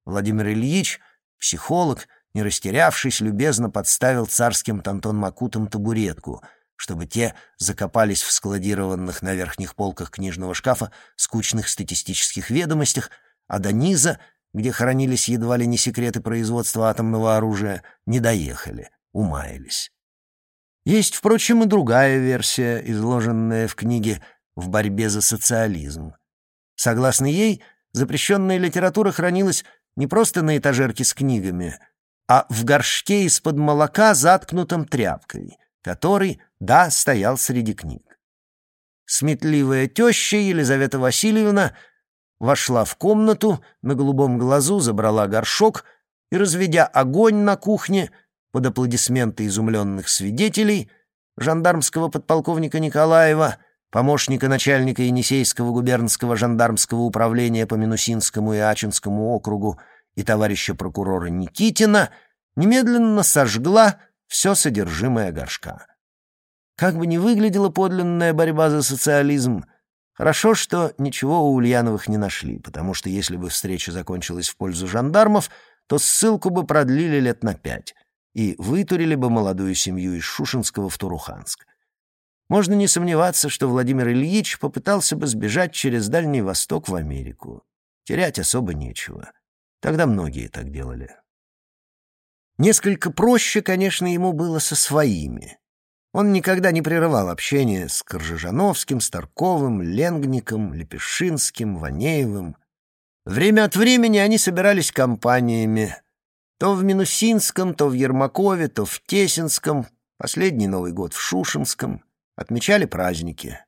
Владимир Ильич, психолог, не растерявшись, любезно подставил царским Тантон Макутам табуретку, чтобы те закопались в складированных на верхних полках книжного шкафа скучных статистических ведомостях, а до низа, где хранились едва ли не секреты производства атомного оружия, не доехали, умаялись. Есть, впрочем, и другая версия, изложенная в книге «В борьбе за социализм». Согласно ей, запрещенная литература хранилась не просто на этажерке с книгами, а в горшке из-под молока, заткнутом тряпкой, который, да, стоял среди книг. Сметливая теща Елизавета Васильевна вошла в комнату, на голубом глазу забрала горшок и, разведя огонь на кухне, под аплодисменты изумленных свидетелей, жандармского подполковника Николаева, помощника начальника Енисейского губернского жандармского управления по Минусинскому и Ачинскому округу и товарища прокурора Никитина, немедленно сожгла все содержимое горшка. Как бы ни выглядела подлинная борьба за социализм, хорошо, что ничего у Ульяновых не нашли, потому что если бы встреча закончилась в пользу жандармов, то ссылку бы продлили лет на пять и вытурили бы молодую семью из Шушинского в Туруханск. Можно не сомневаться, что Владимир Ильич попытался бы сбежать через Дальний Восток в Америку. Терять особо нечего. Тогда многие так делали. Несколько проще, конечно, ему было со своими. Он никогда не прерывал общение с Коржижановским, Старковым, Ленгником, Лепешинским, Ванеевым. Время от времени они собирались компаниями. То в Минусинском, то в Ермакове, то в Тесинском, последний Новый год в Шушинском. Отмечали праздники.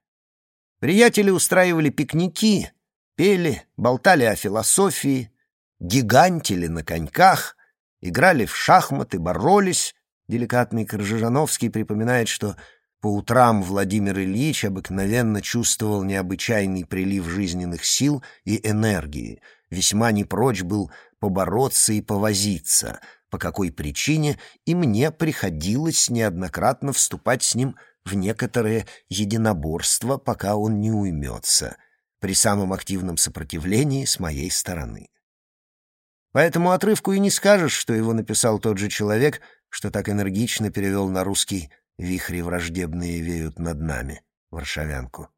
Приятели устраивали пикники, пели, болтали о философии, гигантили на коньках, играли в шахматы, боролись. Деликатный Коржижановский припоминает, что по утрам Владимир Ильич обыкновенно чувствовал необычайный прилив жизненных сил и энергии, весьма не прочь был побороться и повозиться, по какой причине и мне приходилось неоднократно вступать с ним в некоторое единоборство, пока он не уймется, при самом активном сопротивлении с моей стороны. По этому отрывку и не скажешь, что его написал тот же человек, что так энергично перевел на русский Вихри враждебные веют над нами, варшавянку.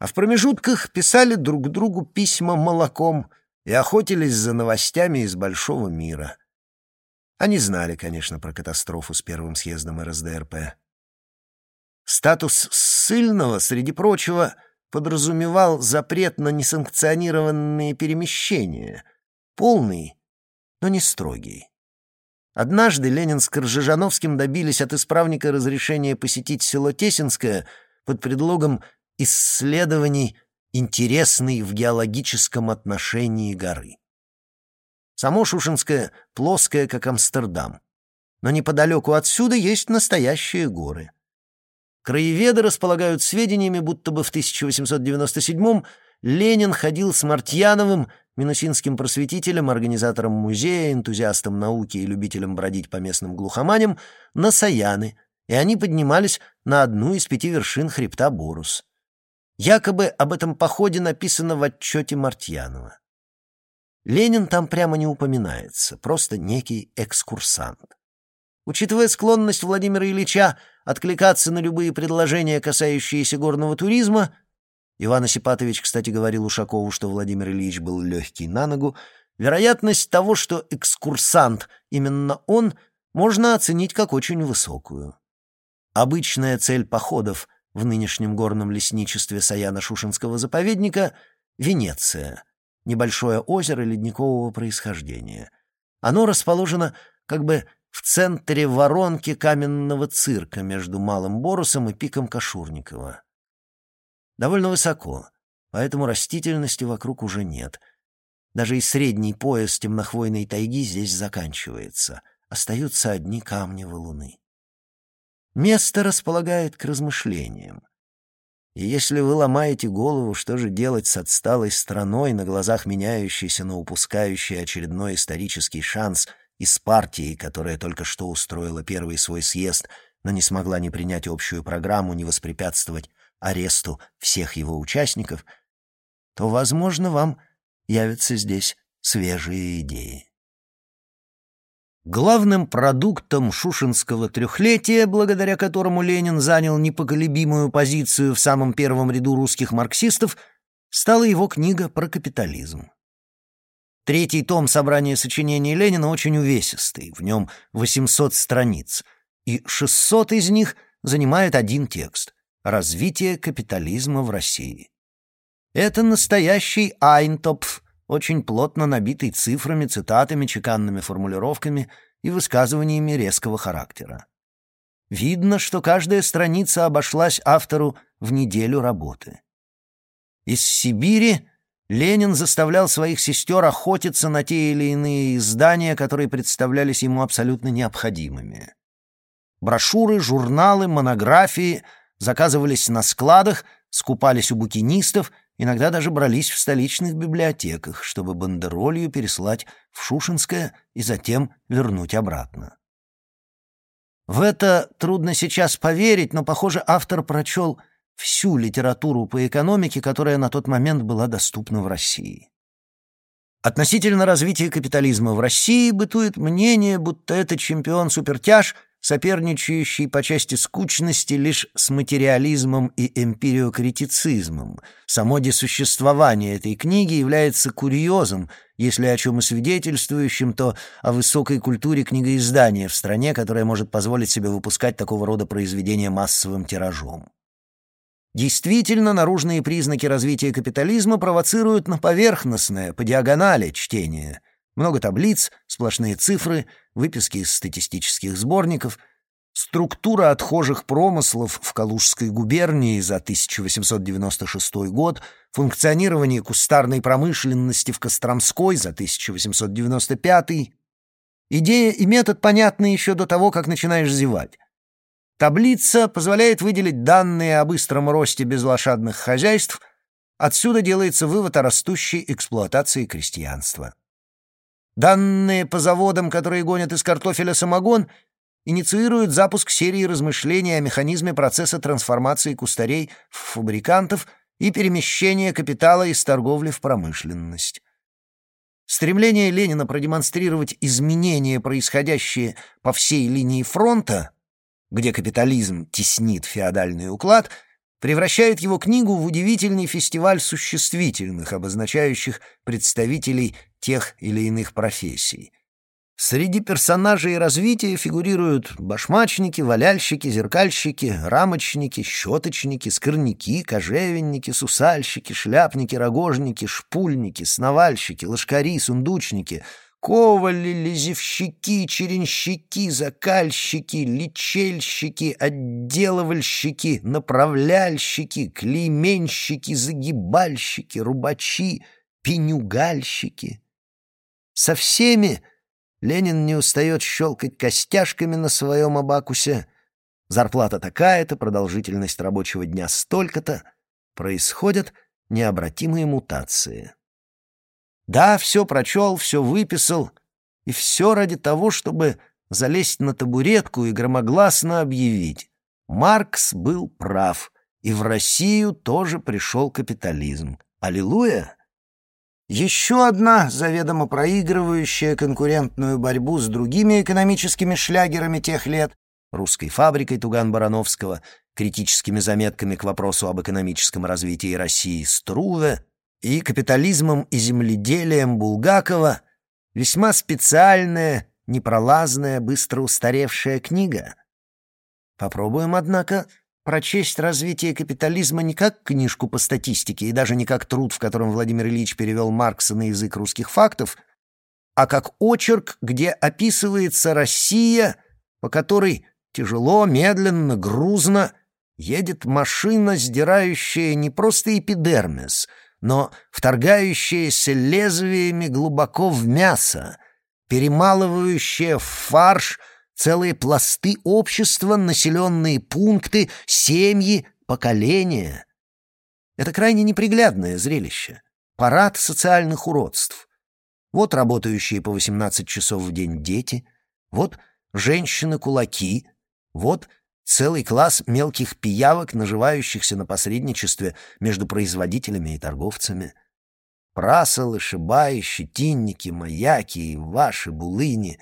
А в промежутках писали друг другу письма молоком и охотились за новостями из большого мира. Они знали, конечно, про катастрофу с первым съездом РСДРП. Статус ссыльного, среди прочего, подразумевал запрет на несанкционированные перемещения, полный, но не строгий. Однажды Ленин с Коржижановским добились от исправника разрешения посетить село Тесинское под предлогом исследований интересной в геологическом отношении горы. Само Шушинское плоское, как Амстердам, но неподалеку отсюда есть настоящие горы. Краеведы располагают сведениями, будто бы в 1897-м Ленин ходил с Мартьяновым минусинским просветителем, организатором музея, энтузиастом науки и любителем бродить по местным глухоманям, на Саяны, и они поднимались на одну из пяти вершин хребта Борус. Якобы об этом походе написано в отчете Мартьянова. Ленин там прямо не упоминается, просто некий экскурсант. Учитывая склонность Владимира Ильича откликаться на любые предложения, касающиеся горного туризма, Иван Осипатович, кстати, говорил Ушакову, что Владимир Ильич был легкий на ногу. Вероятность того, что экскурсант именно он, можно оценить как очень высокую. Обычная цель походов в нынешнем горном лесничестве Саяно-Шушинского заповедника — Венеция, небольшое озеро ледникового происхождения. Оно расположено как бы в центре воронки каменного цирка между Малым Борусом и пиком Кашурникова довольно высоко, поэтому растительности вокруг уже нет. Даже и средний пояс темнохвойной тайги здесь заканчивается. Остаются одни камни валуны. Место располагает к размышлениям. И если вы ломаете голову, что же делать с отсталой страной, на глазах меняющейся, но упускающей очередной исторический шанс из партии, которая только что устроила первый свой съезд, но не смогла ни принять общую программу, ни воспрепятствовать аресту всех его участников, то, возможно, вам явятся здесь свежие идеи. Главным продуктом шушинского трехлетия, благодаря которому Ленин занял непоколебимую позицию в самом первом ряду русских марксистов, стала его книга про капитализм. Третий том собрания сочинений Ленина очень увесистый, в нем 800 страниц, и 600 из них занимает один текст Развитие капитализма в России. Это настоящий Айнтопф очень плотно набитый цифрами, цитатами, чеканными формулировками и высказываниями резкого характера. Видно, что каждая страница обошлась автору в неделю работы. Из Сибири Ленин заставлял своих сестер охотиться на те или иные издания, которые представлялись ему абсолютно необходимыми. Брошюры, журналы, монографии заказывались на складах, скупались у букинистов, иногда даже брались в столичных библиотеках, чтобы бандеролью переслать в Шушинское и затем вернуть обратно. В это трудно сейчас поверить, но, похоже, автор прочел всю литературу по экономике, которая на тот момент была доступна в России. Относительно развития капитализма в России бытует мнение, будто это чемпион-супертяж — соперничающий по части скучности лишь с материализмом и эмпириокритицизмом. Само десуществование этой книги является курьезом, если о чем и свидетельствующим, то о высокой культуре книгоиздания в стране, которая может позволить себе выпускать такого рода произведения массовым тиражом. Действительно, наружные признаки развития капитализма провоцируют на поверхностное, по диагонали чтение – много таблиц, сплошные цифры, выписки из статистических сборников, структура отхожих промыслов в Калужской губернии за 1896 год, функционирование кустарной промышленности в Костромской за 1895. Идея и метод понятны еще до того, как начинаешь зевать. Таблица позволяет выделить данные о быстром росте безлошадных хозяйств, отсюда делается вывод о растущей эксплуатации крестьянства. Данные по заводам, которые гонят из картофеля самогон, инициируют запуск серии размышлений о механизме процесса трансформации кустарей в фабрикантов и перемещения капитала из торговли в промышленность. Стремление Ленина продемонстрировать изменения, происходящие по всей линии фронта, где капитализм теснит феодальный уклад — превращает его книгу в удивительный фестиваль существительных, обозначающих представителей тех или иных профессий. Среди персонажей развития фигурируют башмачники, валяльщики, зеркальщики, рамочники, щеточники, скорняки, кожевенники, сусальщики, шляпники, рогожники, шпульники, сновальщики, ложкари, сундучники — ковали, лизевщики, черенщики, закальщики, лечельщики, отделывальщики, направляльщики, клейменщики, загибальщики, рубачи, пенюгальщики. Со всеми Ленин не устает щелкать костяшками на своем абакусе. Зарплата такая-то, продолжительность рабочего дня столько-то. Происходят необратимые мутации. Да, все прочел, все выписал, и все ради того, чтобы залезть на табуретку и громогласно объявить. Маркс был прав, и в Россию тоже пришел капитализм. Аллилуйя! Еще одна, заведомо проигрывающая конкурентную борьбу с другими экономическими шлягерами тех лет, русской фабрикой Туган-Барановского, критическими заметками к вопросу об экономическом развитии России Струве, и капитализмом и земледелием Булгакова весьма специальная, непролазная, быстро устаревшая книга. Попробуем, однако, прочесть развитие капитализма не как книжку по статистике и даже не как труд, в котором Владимир Ильич перевел Маркса на язык русских фактов, а как очерк, где описывается Россия, по которой тяжело, медленно, грузно едет машина, сдирающая не просто эпидермис — но вторгающаяся лезвиями глубоко в мясо, перемалывающая в фарш целые пласты общества, населенные пункты, семьи, поколения. Это крайне неприглядное зрелище. Парад социальных уродств. Вот работающие по 18 часов в день дети, вот женщины-кулаки, вот целый класс мелких пиявок, наживающихся на посредничестве между производителями и торговцами. Прасолы, шибаи, щетинники, маяки и ваши булыни.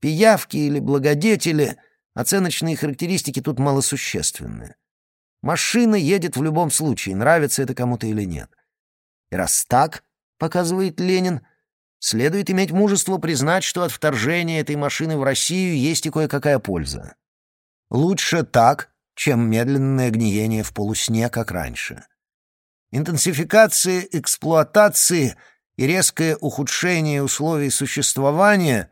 Пиявки или благодетели — оценочные характеристики тут малосущественны. Машина едет в любом случае, нравится это кому-то или нет. И раз так, показывает Ленин, следует иметь мужество признать, что от вторжения этой машины в Россию есть и кое-какая польза. Лучше так, чем медленное гниение в полусне, как раньше. Интенсификация эксплуатации и резкое ухудшение условий существования,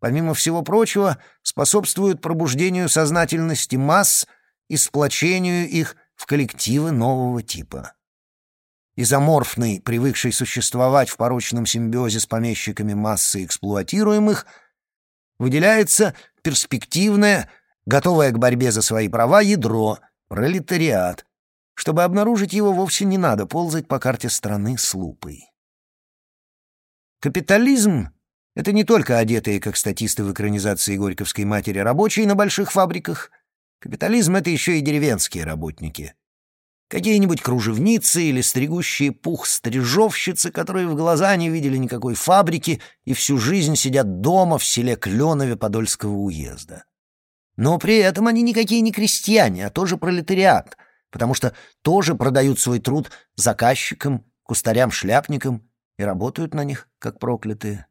помимо всего прочего, способствуют пробуждению сознательности масс и сплочению их в коллективы нового типа. Изоморфный, привыкший существовать в порочном симбиозе с помещиками массы эксплуатируемых, выделяется перспективное, готовое к борьбе за свои права ядро, пролетариат. Чтобы обнаружить его, вовсе не надо ползать по карте страны с лупой. Капитализм — это не только одетые, как статисты в экранизации Горьковской матери, рабочие на больших фабриках. Капитализм — это еще и деревенские работники. Какие-нибудь кружевницы или стригущие пух стрижовщицы, которые в глаза не видели никакой фабрики и всю жизнь сидят дома в селе Кленове Подольского уезда. Но при этом они никакие не крестьяне, а тоже пролетариат, потому что тоже продают свой труд заказчикам, кустарям-шляпникам и работают на них, как проклятые.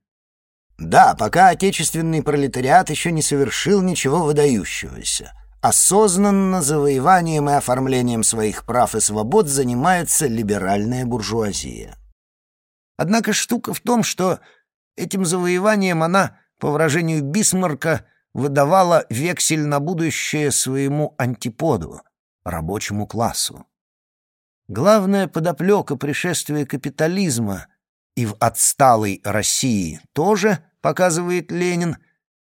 Да, пока отечественный пролетариат еще не совершил ничего выдающегося — Осознанно завоеванием и оформлением своих прав и свобод занимается либеральная буржуазия. Однако штука в том, что этим завоеванием она, по выражению Бисмарка, выдавала вексель на будущее своему антиподу, рабочему классу. Главная подоплека пришествия капитализма и в отсталой России тоже, показывает Ленин,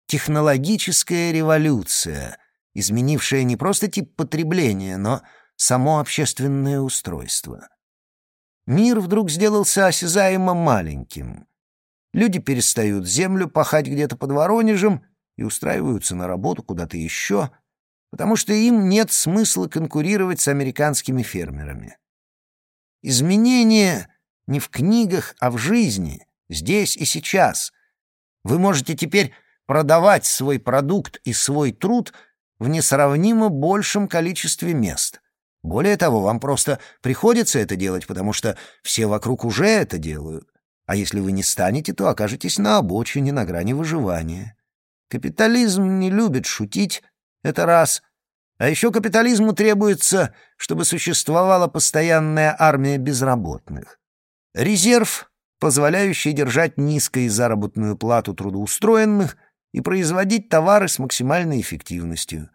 технологическая революция, изменившая не просто тип потребления, но само общественное устройство. Мир вдруг сделался осязаемо маленьким. Люди перестают землю пахать где-то под Воронежем и устраиваются на работу куда-то еще, потому что им нет смысла конкурировать с американскими фермерами. Изменения не в книгах, а в жизни, здесь и сейчас. Вы можете теперь продавать свой продукт и свой труд — в несравнимо большем количестве мест. Более того, вам просто приходится это делать, потому что все вокруг уже это делают. А если вы не станете, то окажетесь на обочине, на грани выживания. Капитализм не любит шутить, это раз. А еще капитализму требуется, чтобы существовала постоянная армия безработных. Резерв, позволяющий держать низкой заработную плату трудоустроенных — и производить товары с максимальной эффективностью.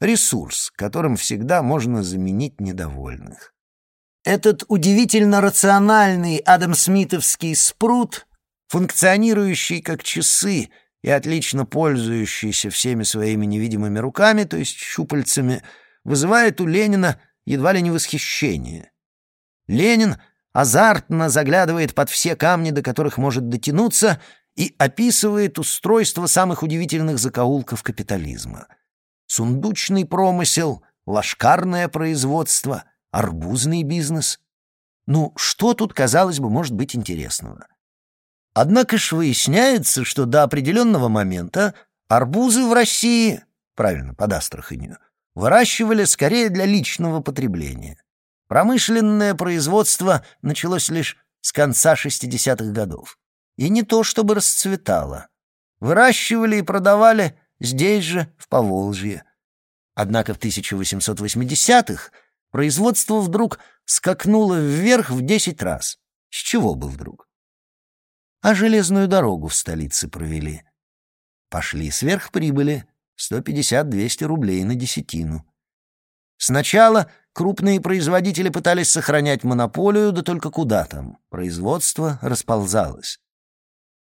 Ресурс, которым всегда можно заменить недовольных. Этот удивительно рациональный Адам Смитовский спрут, функционирующий как часы и отлично пользующийся всеми своими невидимыми руками, то есть щупальцами, вызывает у Ленина едва ли не восхищение. Ленин азартно заглядывает под все камни, до которых может дотянуться, и описывает устройство самых удивительных закоулков капитализма. Сундучный промысел, ложкарное производство, арбузный бизнес. Ну, что тут, казалось бы, может быть интересного? Однако ж выясняется, что до определенного момента арбузы в России, правильно, под Астраханью, выращивали скорее для личного потребления. Промышленное производство началось лишь с конца 60-х годов. И не то чтобы расцветало. Выращивали и продавали здесь же, в Поволжье. Однако в 1880-х производство вдруг скакнуло вверх в 10 раз. С чего бы вдруг? А железную дорогу в столице провели. Пошли сверхприбыли 150-200 рублей на десятину. Сначала крупные производители пытались сохранять монополию, да только куда там. Производство расползалось.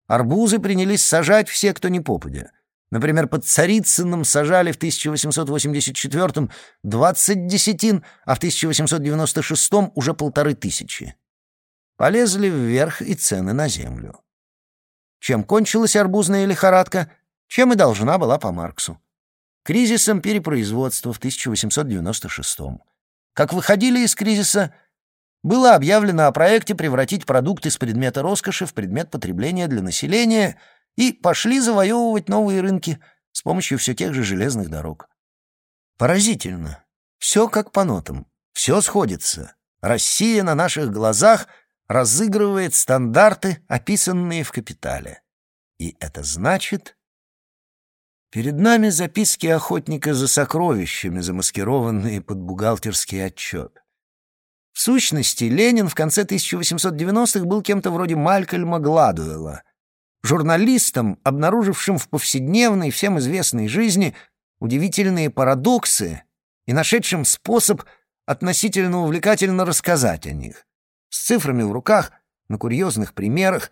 Арбузы принялись сажать все, кто не попадя. Например, под Царицыным сажали в 1884-м 20 десятин, а в 1896-м уже полторы тысячи. Полезли вверх и цены на землю. Чем кончилась арбузная лихорадка, чем и должна была по Марксу. Кризисом перепроизводства в 1896-м. Как выходили из кризиса – было объявлено о проекте превратить продукт из предмета роскоши в предмет потребления для населения и пошли завоевывать новые рынки с помощью все тех же железных дорог. Поразительно. Все как по нотам. Все сходится. Россия на наших глазах разыгрывает стандарты, описанные в «Капитале». И это значит... Перед нами записки охотника за сокровищами, замаскированные под бухгалтерский отчет. В сущности, Ленин в конце 1890-х был кем-то вроде Малькольма Гладуэлла, журналистом, обнаружившим в повседневной, всем известной жизни удивительные парадоксы и нашедшим способ относительно увлекательно рассказать о них, с цифрами в руках, на курьезных примерах,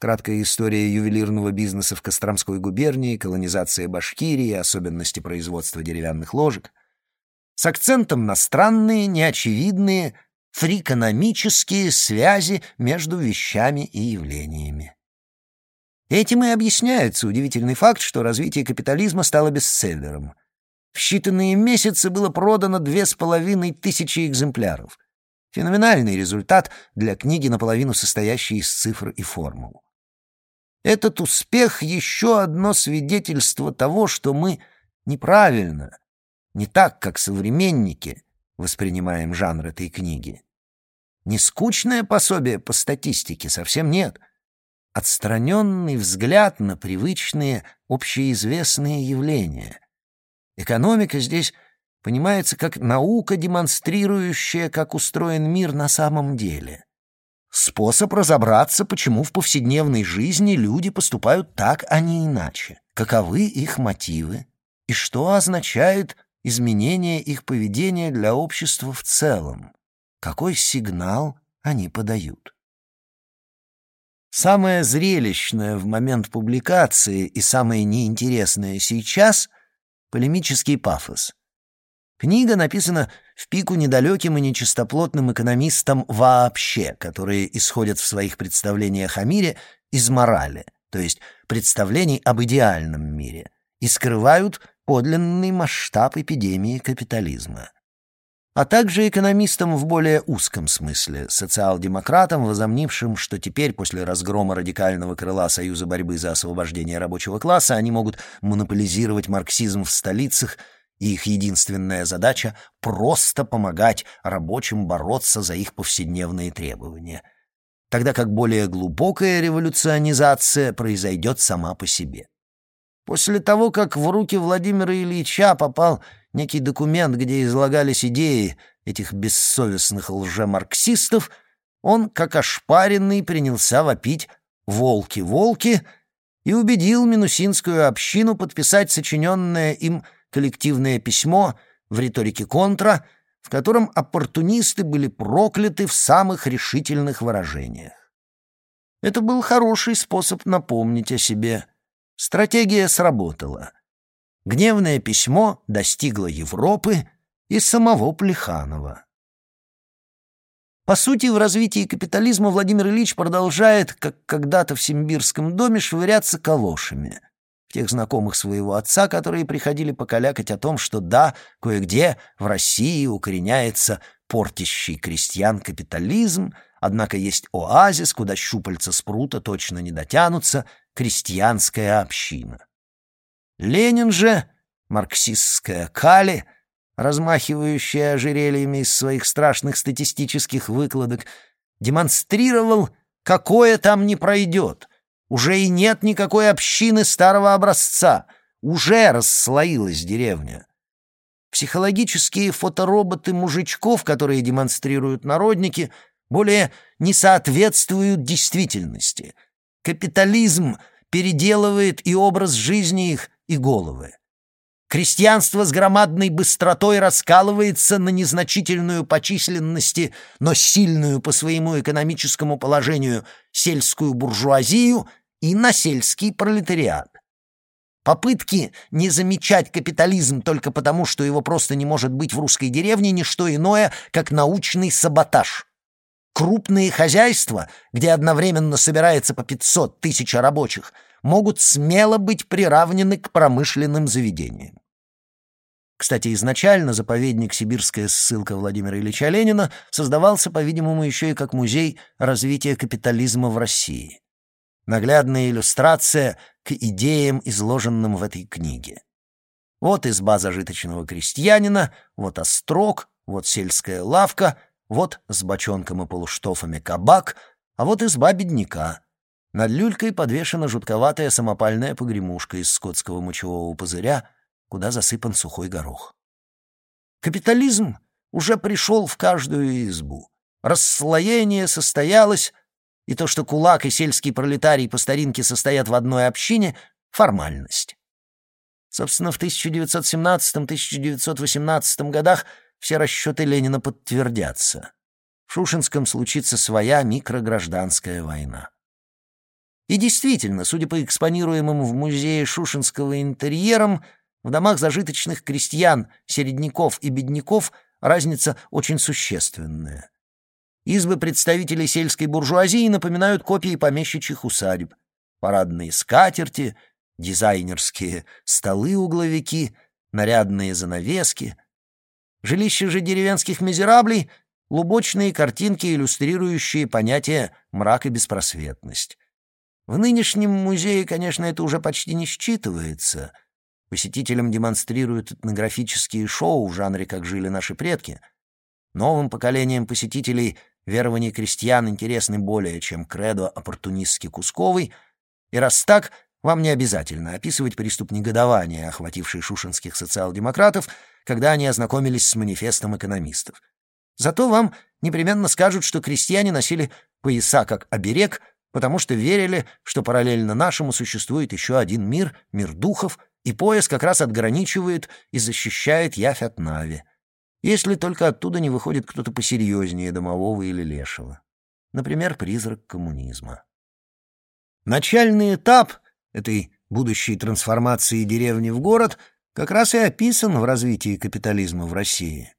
краткая история ювелирного бизнеса в Костромской губернии, колонизация Башкирии, особенности производства деревянных ложек — с акцентом на странные, неочевидные, фрикономические связи между вещами и явлениями. Этим и объясняется удивительный факт, что развитие капитализма стало бестселлером. В считанные месяцы было продано две с половиной тысячи экземпляров. Феноменальный результат для книги, наполовину состоящей из цифр и формул. Этот успех — еще одно свидетельство того, что мы неправильно, не так, как современники воспринимаем жанр этой книги. Не скучное пособие по статистике, совсем нет. Отстраненный взгляд на привычные, общеизвестные явления. Экономика здесь понимается как наука, демонстрирующая, как устроен мир на самом деле. Способ разобраться, почему в повседневной жизни люди поступают так, а не иначе, каковы их мотивы и что означает изменение их поведения для общества в целом. Какой сигнал они подают? Самое зрелищное в момент публикации и самое неинтересное сейчас — полемический пафос. Книга написана в пику недалеким и нечистоплотным экономистам вообще, которые исходят в своих представлениях о мире из морали, то есть представлений об идеальном мире, и скрывают подлинный масштаб эпидемии капитализма. А также экономистам в более узком смысле, социал-демократам, возомнившим, что теперь, после разгрома радикального крыла Союза борьбы за освобождение рабочего класса, они могут монополизировать марксизм в столицах, и их единственная задача — просто помогать рабочим бороться за их повседневные требования, тогда как более глубокая революционизация произойдет сама по себе. После того, как в руки Владимира Ильича попал некий документ, где излагались идеи этих бессовестных лжемарксистов, он, как ошпаренный, принялся вопить «Волки, волки!» и убедил Минусинскую общину подписать сочиненное им коллективное письмо в риторике контра, в котором оппортунисты были прокляты в самых решительных выражениях. Это был хороший способ напомнить о себе – Стратегия сработала. Гневное письмо достигло Европы и самого Плеханова. По сути, в развитии капитализма Владимир Ильич продолжает, как когда-то в Симбирском доме, швыряться калошами. В тех знакомых своего отца, которые приходили покалякать о том, что да, кое-где в России укореняется портящий крестьян капитализм, однако есть оазис, куда щупальца спрута точно не дотянутся, крестьянская община. Ленин же, марксистская Кали, размахивающая ожерельями из своих страшных статистических выкладок, демонстрировал, какое там не пройдет. Уже и нет никакой общины старого образца, уже расслоилась деревня. Психологические фотороботы мужичков, которые демонстрируют народники, более не соответствуют действительности — Капитализм переделывает и образ жизни их, и головы. Крестьянство с громадной быстротой раскалывается на незначительную по численности, но сильную по своему экономическому положению сельскую буржуазию и на сельский пролетариат. Попытки не замечать капитализм только потому, что его просто не может быть в русской деревне, не что иное, как научный саботаж. Крупные хозяйства, где одновременно собирается по 500 тысяч рабочих, могут смело быть приравнены к промышленным заведениям. Кстати, изначально заповедник «Сибирская ссылка» Владимира Ильича Ленина создавался, по-видимому, еще и как музей развития капитализма в России. Наглядная иллюстрация к идеям, изложенным в этой книге. Вот изба зажиточного крестьянина, вот острог, вот сельская лавка — вот с бочонком и полуштофами кабак, а вот изба бедняка. Над люлькой подвешена жутковатая самопальная погремушка из скотского мочевого пузыря, куда засыпан сухой горох. Капитализм уже пришел в каждую избу. Расслоение состоялось, и то, что кулак и сельский пролетарий по старинке состоят в одной общине — формальность. Собственно, в 1917-1918 годах все расчеты Ленина подтвердятся. В Шушинском случится своя микрогражданская война. И действительно, судя по экспонируемым в музее Шушинского интерьерам, в домах зажиточных крестьян, середняков и бедняков разница очень существенная. Избы представителей сельской буржуазии напоминают копии помещичьих усадеб. Парадные скатерти, дизайнерские столы-угловики, нарядные занавески. Жилища же деревенских мизераблей — лубочные картинки, иллюстрирующие понятие «мрак и беспросветность». В нынешнем музее, конечно, это уже почти не считывается. Посетителям демонстрируют этнографические шоу в жанре «Как жили наши предки». Новым поколениям посетителей верования крестьян интересны более, чем кредо оппортунистски-кусковый, и раз так, вам не обязательно описывать приступ негодования, охвативший шушинских социал-демократов, когда они ознакомились с манифестом экономистов. Зато вам непременно скажут, что крестьяне носили пояса как оберег — потому что верили, что параллельно нашему существует еще один мир, мир духов, и пояс как раз отграничивает и защищает явь от Нави. Если только оттуда не выходит кто-то посерьезнее домового или лешего. Например, призрак коммунизма. Начальный этап этой будущей трансформации деревни в город как раз и описан в развитии капитализма в России.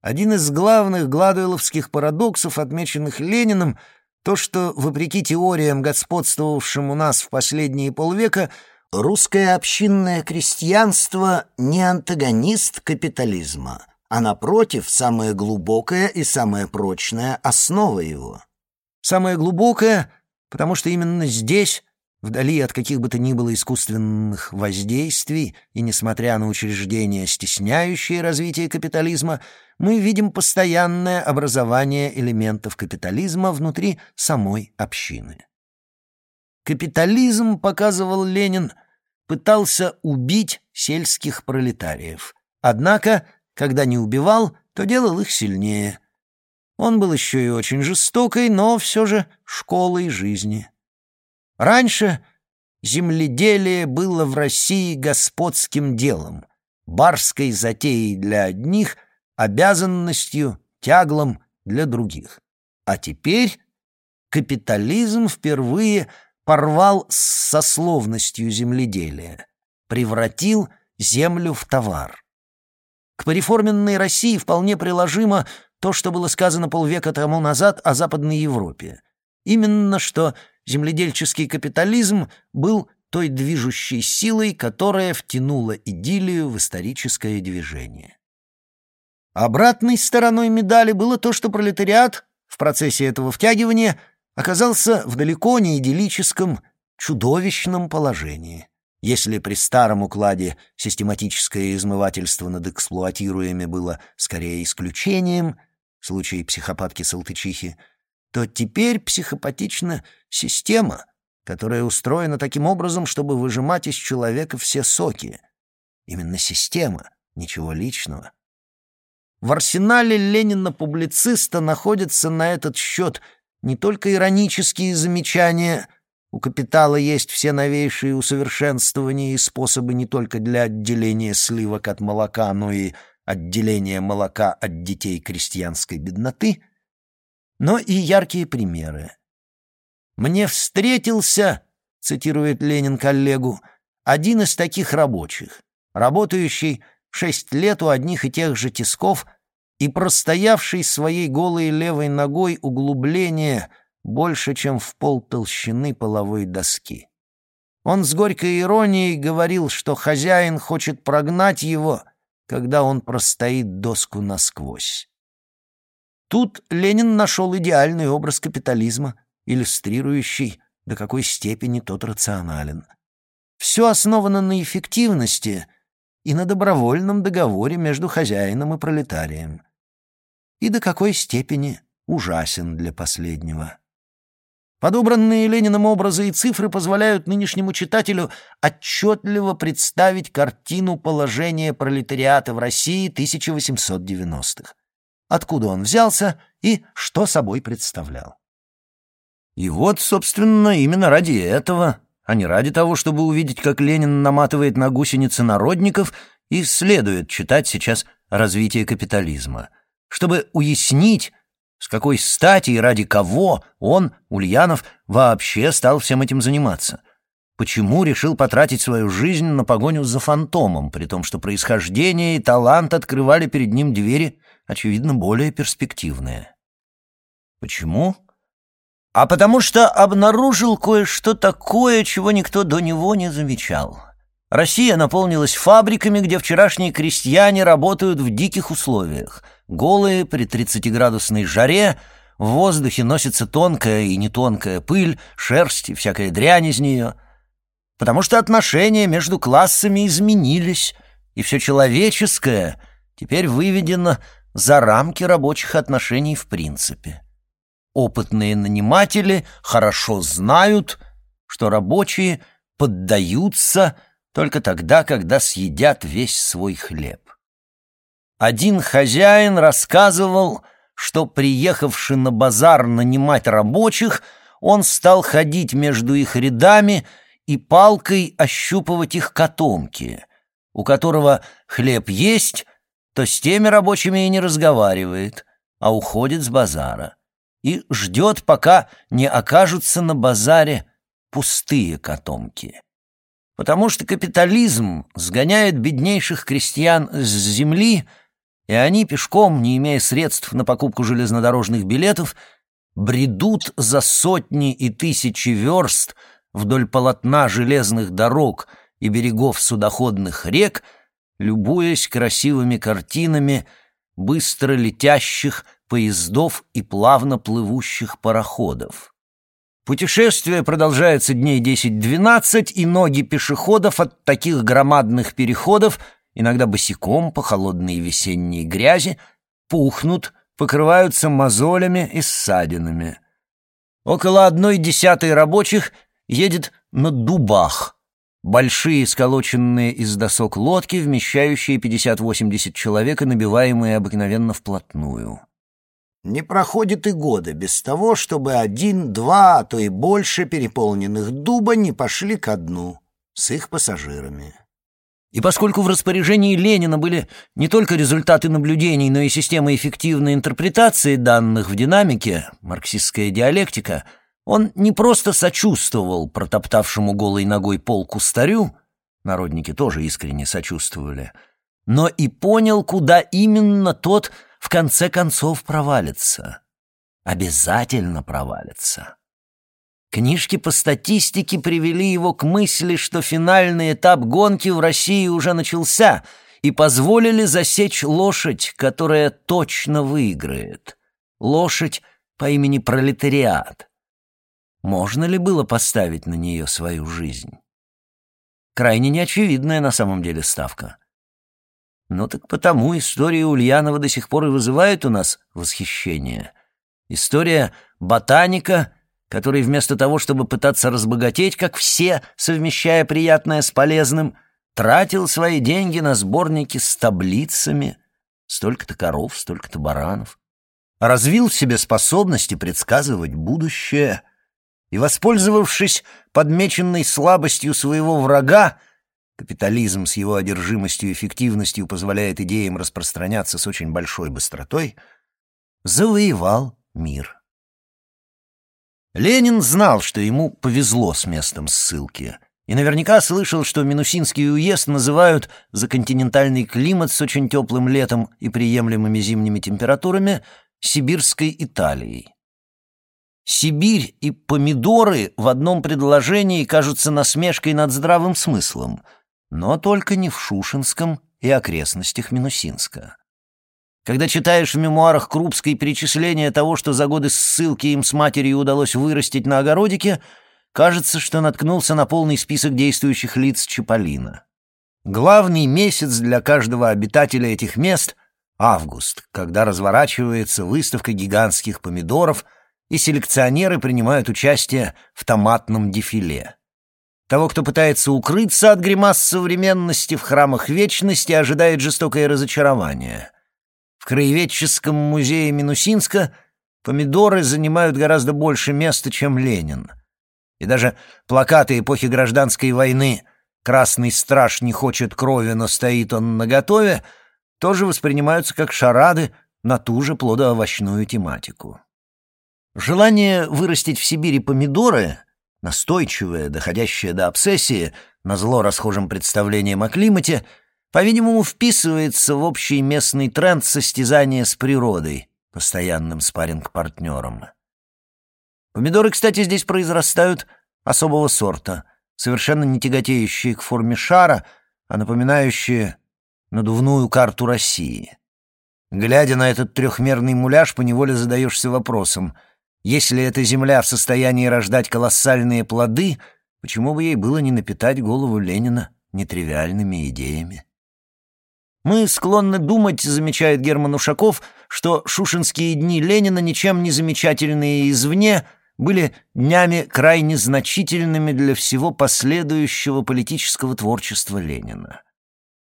Один из главных гладуэловских парадоксов, отмеченных Лениным — то, что, вопреки теориям, господствовавшим у нас в последние полвека, русское общинное крестьянство не антагонист капитализма, а, напротив, самая глубокая и самая прочная основа его. Самая глубокая, потому что именно здесь вдали от каких бы то ни было искусственных воздействий и несмотря на учреждения, стесняющие развитие капитализма, мы видим постоянное образование элементов капитализма внутри самой общины. Капитализм, показывал Ленин, пытался убить сельских пролетариев. Однако, когда не убивал, то делал их сильнее. Он был еще и очень жестокой, но все же школой жизни. Раньше земледелие было в России господским делом, барской затеей для одних, обязанностью, тяглом для других. А теперь капитализм впервые порвал с сословностью земледелия, превратил землю в товар. К пореформенной России вполне приложимо то, что было сказано полвека тому назад о Западной Европе. Именно что земледельческий капитализм был той движущей силой, которая втянула идиллию в историческое движение. Обратной стороной медали было то, что пролетариат в процессе этого втягивания оказался в далеко не идиллическом, чудовищном положении. Если при старом укладе систематическое измывательство над эксплуатируемыми было скорее исключением, в случае психопатки-салтычихи, то теперь психопатична система, которая устроена таким образом, чтобы выжимать из человека все соки. Именно система, ничего личного. В арсенале Ленина-публициста находятся на этот счет не только иронические замечания «У капитала есть все новейшие усовершенствования и способы не только для отделения сливок от молока, но и отделения молока от детей крестьянской бедноты», но и яркие примеры. «Мне встретился», — цитирует Ленин коллегу, — «один из таких рабочих, работающий шесть лет у одних и тех же тисков и простоявший своей голой левой ногой углубление больше, чем в пол толщины половой доски. Он с горькой иронией говорил, что хозяин хочет прогнать его, когда он простоит доску насквозь. Тут Ленин нашел идеальный образ капитализма, иллюстрирующий, до какой степени тот рационален. Все основано на эффективности и на добровольном договоре между хозяином и пролетарием. И до какой степени ужасен для последнего. Подобранные Лениным образы и цифры позволяют нынешнему читателю отчетливо представить картину положения пролетариата в России 1890-х. откуда он взялся и что собой представлял. И вот, собственно, именно ради этого, а не ради того, чтобы увидеть, как Ленин наматывает на гусеницы народников, и следует читать сейчас развитие капитализма, чтобы уяснить, с какой стати и ради кого он, Ульянов, вообще стал всем этим заниматься. Почему решил потратить свою жизнь на погоню за фантомом, при том, что происхождение и талант открывали перед ним двери, очевидно, более перспективные? Почему? а потому что обнаружил кое-что такое, чего никто до него не замечал. Россия наполнилась фабриками, где вчерашние крестьяне работают в диких условиях. Голые, при 30-градусной жаре, в воздухе носится тонкая и не тонкая пыль, шерсть и всякая дрянь из нее. Потому что отношения между классами изменились, и все человеческое теперь выведено за рамки рабочих отношений в принципе. Опытные наниматели хорошо знают, что рабочие поддаются только тогда, когда съедят весь свой хлеб. Один хозяин рассказывал, что, приехавший на базар нанимать рабочих, он стал ходить между их рядами и палкой ощупывать их котомки, у которого хлеб есть, то с теми рабочими и не разговаривает, а уходит с базара и ждет, пока не окажутся на базаре пустые котомки. Потому что капитализм сгоняет беднейших крестьян с земли, и они пешком, не имея средств на покупку железнодорожных билетов, бредут за сотни и тысячи верст вдоль полотна железных дорог и берегов судоходных рек, любуясь красивыми картинами быстро летящих поездов и плавно плывущих пароходов. Путешествие продолжается дней 10-12, и ноги пешеходов от таких громадных переходов, иногда босиком по холодной весенней грязи, пухнут, покрываются мозолями и ссадинами. Около одной десятой рабочих едет на дубах, большие сколоченные из досок лодки, вмещающие 50-80 человек и набиваемые обыкновенно вплотную. Не проходит и года без того, чтобы один, два, а то и больше переполненных дуба не пошли ко дну с их пассажирами. И поскольку в распоряжении Ленина были не только результаты наблюдений, но и система эффективной интерпретации данных в динамике, марксистская диалектика, он не просто сочувствовал протоптавшему голой ногой пол кустарю, народники тоже искренне сочувствовали, но и понял, куда именно тот в конце концов провалится. Обязательно провалится. Книжки по статистике привели его к мысли, что финальный этап гонки в России уже начался, и позволили засечь лошадь, которая точно выиграет. Лошадь по имени Пролетариат. Можно ли было поставить на нее свою жизнь? Крайне неочевидная на самом деле ставка. Ну так потому история Ульянова до сих пор и вызывает у нас восхищение. История ботаника, который вместо того, чтобы пытаться разбогатеть, как все, совмещая приятное с полезным, тратил свои деньги на сборники с таблицами, столько-то коров, столько-то баранов, развил в себе способности предсказывать будущее. И, воспользовавшись подмеченной слабостью своего врага, Капитализм с его одержимостью и эффективностью позволяет идеям распространяться с очень большой быстротой, завоевал мир. Ленин знал, что ему повезло с местом ссылки, и наверняка слышал, что Минусинский уезд называют за континентальный климат с очень теплым летом и приемлемыми зимними температурами сибирской Италией. Сибирь и помидоры в одном предложении кажутся насмешкой над здравым смыслом — но только не в Шушинском и окрестностях Минусинска. Когда читаешь в мемуарах Крупской перечисление того, что за годы ссылки им с матерью удалось вырастить на огородике, кажется, что наткнулся на полный список действующих лиц Чаполина. Главный месяц для каждого обитателя этих мест — август, когда разворачивается выставка гигантских помидоров, и селекционеры принимают участие в томатном дефиле. Того, кто пытается укрыться от гримас современности в храмах вечности, ожидает жестокое разочарование. В краеведческом музее Минусинска помидоры занимают гораздо больше места, чем Ленин. И даже плакаты эпохи гражданской войны «Красный страж не хочет крови, но стоит он наготове» тоже воспринимаются как шарады на ту же плодоовощную тематику. Желание вырастить в Сибири помидоры, настойчивое, доходящее до обсессии, на зло расхожим представлением о климате, по-видимому, вписывается в общий местный тренд состязания с природой, постоянным спарринг-партнером. Помидоры, кстати, здесь произрастают особого сорта, совершенно не тяготеющие к форме шара, а напоминающие надувную карту России. Глядя на этот трехмерный муляж, поневоле задаешься вопросом, если эта земля в состоянии рождать колоссальные плоды, почему бы ей было не напитать голову Ленина нетривиальными идеями? Мы склонны думать, замечает Герман Ушаков, что шушинские дни Ленина, ничем не замечательные извне, были днями крайне значительными для всего последующего политического творчества Ленина.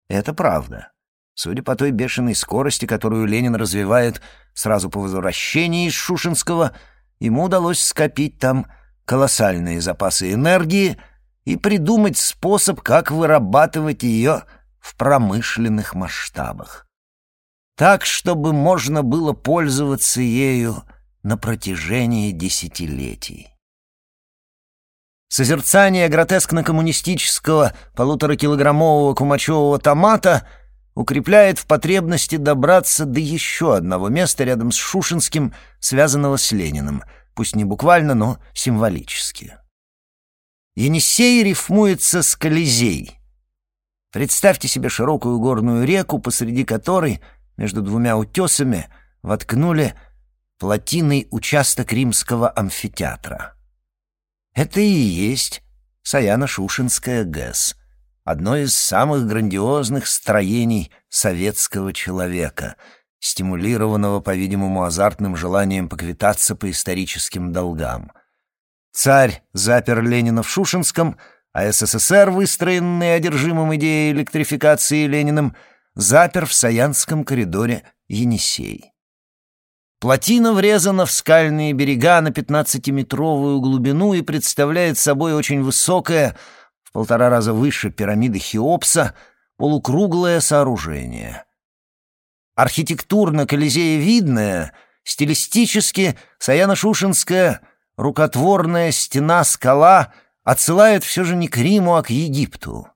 Это правда. Судя по той бешеной скорости, которую Ленин развивает сразу по возвращении из Шушинского, ему удалось скопить там колоссальные запасы энергии и придумать способ, как вырабатывать ее в промышленных масштабах. Так, чтобы можно было пользоваться ею на протяжении десятилетий. Созерцание гротескно-коммунистического полуторакилограммового кумачевого томата укрепляет в потребности добраться до еще одного места рядом с Шушинским, связанного с Лениным, пусть не буквально, но символически. Енисей рифмуется с Колизей. Представьте себе широкую горную реку, посреди которой, между двумя утесами, воткнули плотиной участок римского амфитеатра. Это и есть Саяно-Шушинская ГЭС, одно из самых грандиозных строений советского человека, стимулированного, по-видимому, азартным желанием поквитаться по историческим долгам. Царь запер Ленина в Шушинском, а СССР, выстроенный одержимым идеей электрификации Лениным, запер в Саянском коридоре Енисей. Плотина врезана в скальные берега на пятнадцатиметровую глубину и представляет собой очень высокое, в полтора раза выше пирамиды Хеопса, полукруглое сооружение. Архитектурно колизеевидная, стилистически Саяно-Шушинская рукотворная стена-скала отсылает все же не к Риму, а к Египту.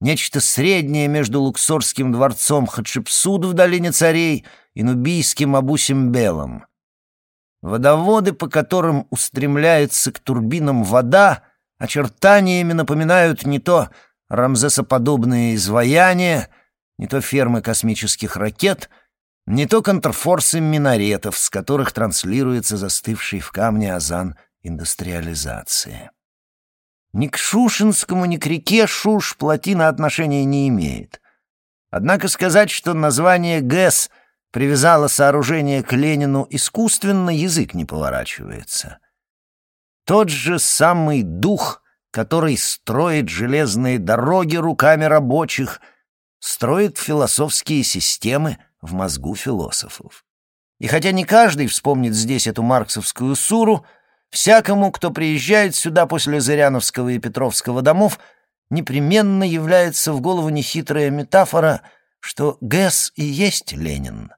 Нечто среднее между Луксорским дворцом Хатшепсут в долине царей — и нубийским Абу-Симбелом. Водоводы, по которым устремляется к турбинам вода, очертаниями напоминают не то рамзесоподобные изваяния, не то фермы космических ракет, не то контрфорсы минаретов, с которых транслируется застывший в камне азан индустриализации. Ни к Шушинскому, ни к реке Шуш плотина отношения не имеет. Однако сказать, что название ГЭС привязала сооружение к Ленину искусственно, язык не поворачивается. Тот же самый дух, который строит железные дороги руками рабочих, строит философские системы в мозгу философов. И хотя не каждый вспомнит здесь эту марксовскую суру, всякому, кто приезжает сюда после Зыряновского и Петровского домов, непременно является в голову нехитрая метафора, что ГЭС и есть Ленин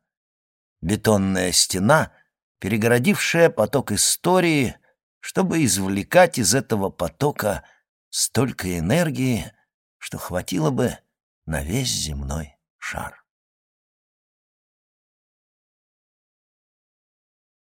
бетонная стена, перегородившая поток истории, чтобы извлекать из этого потока столько энергии, что хватило бы на весь земной шар.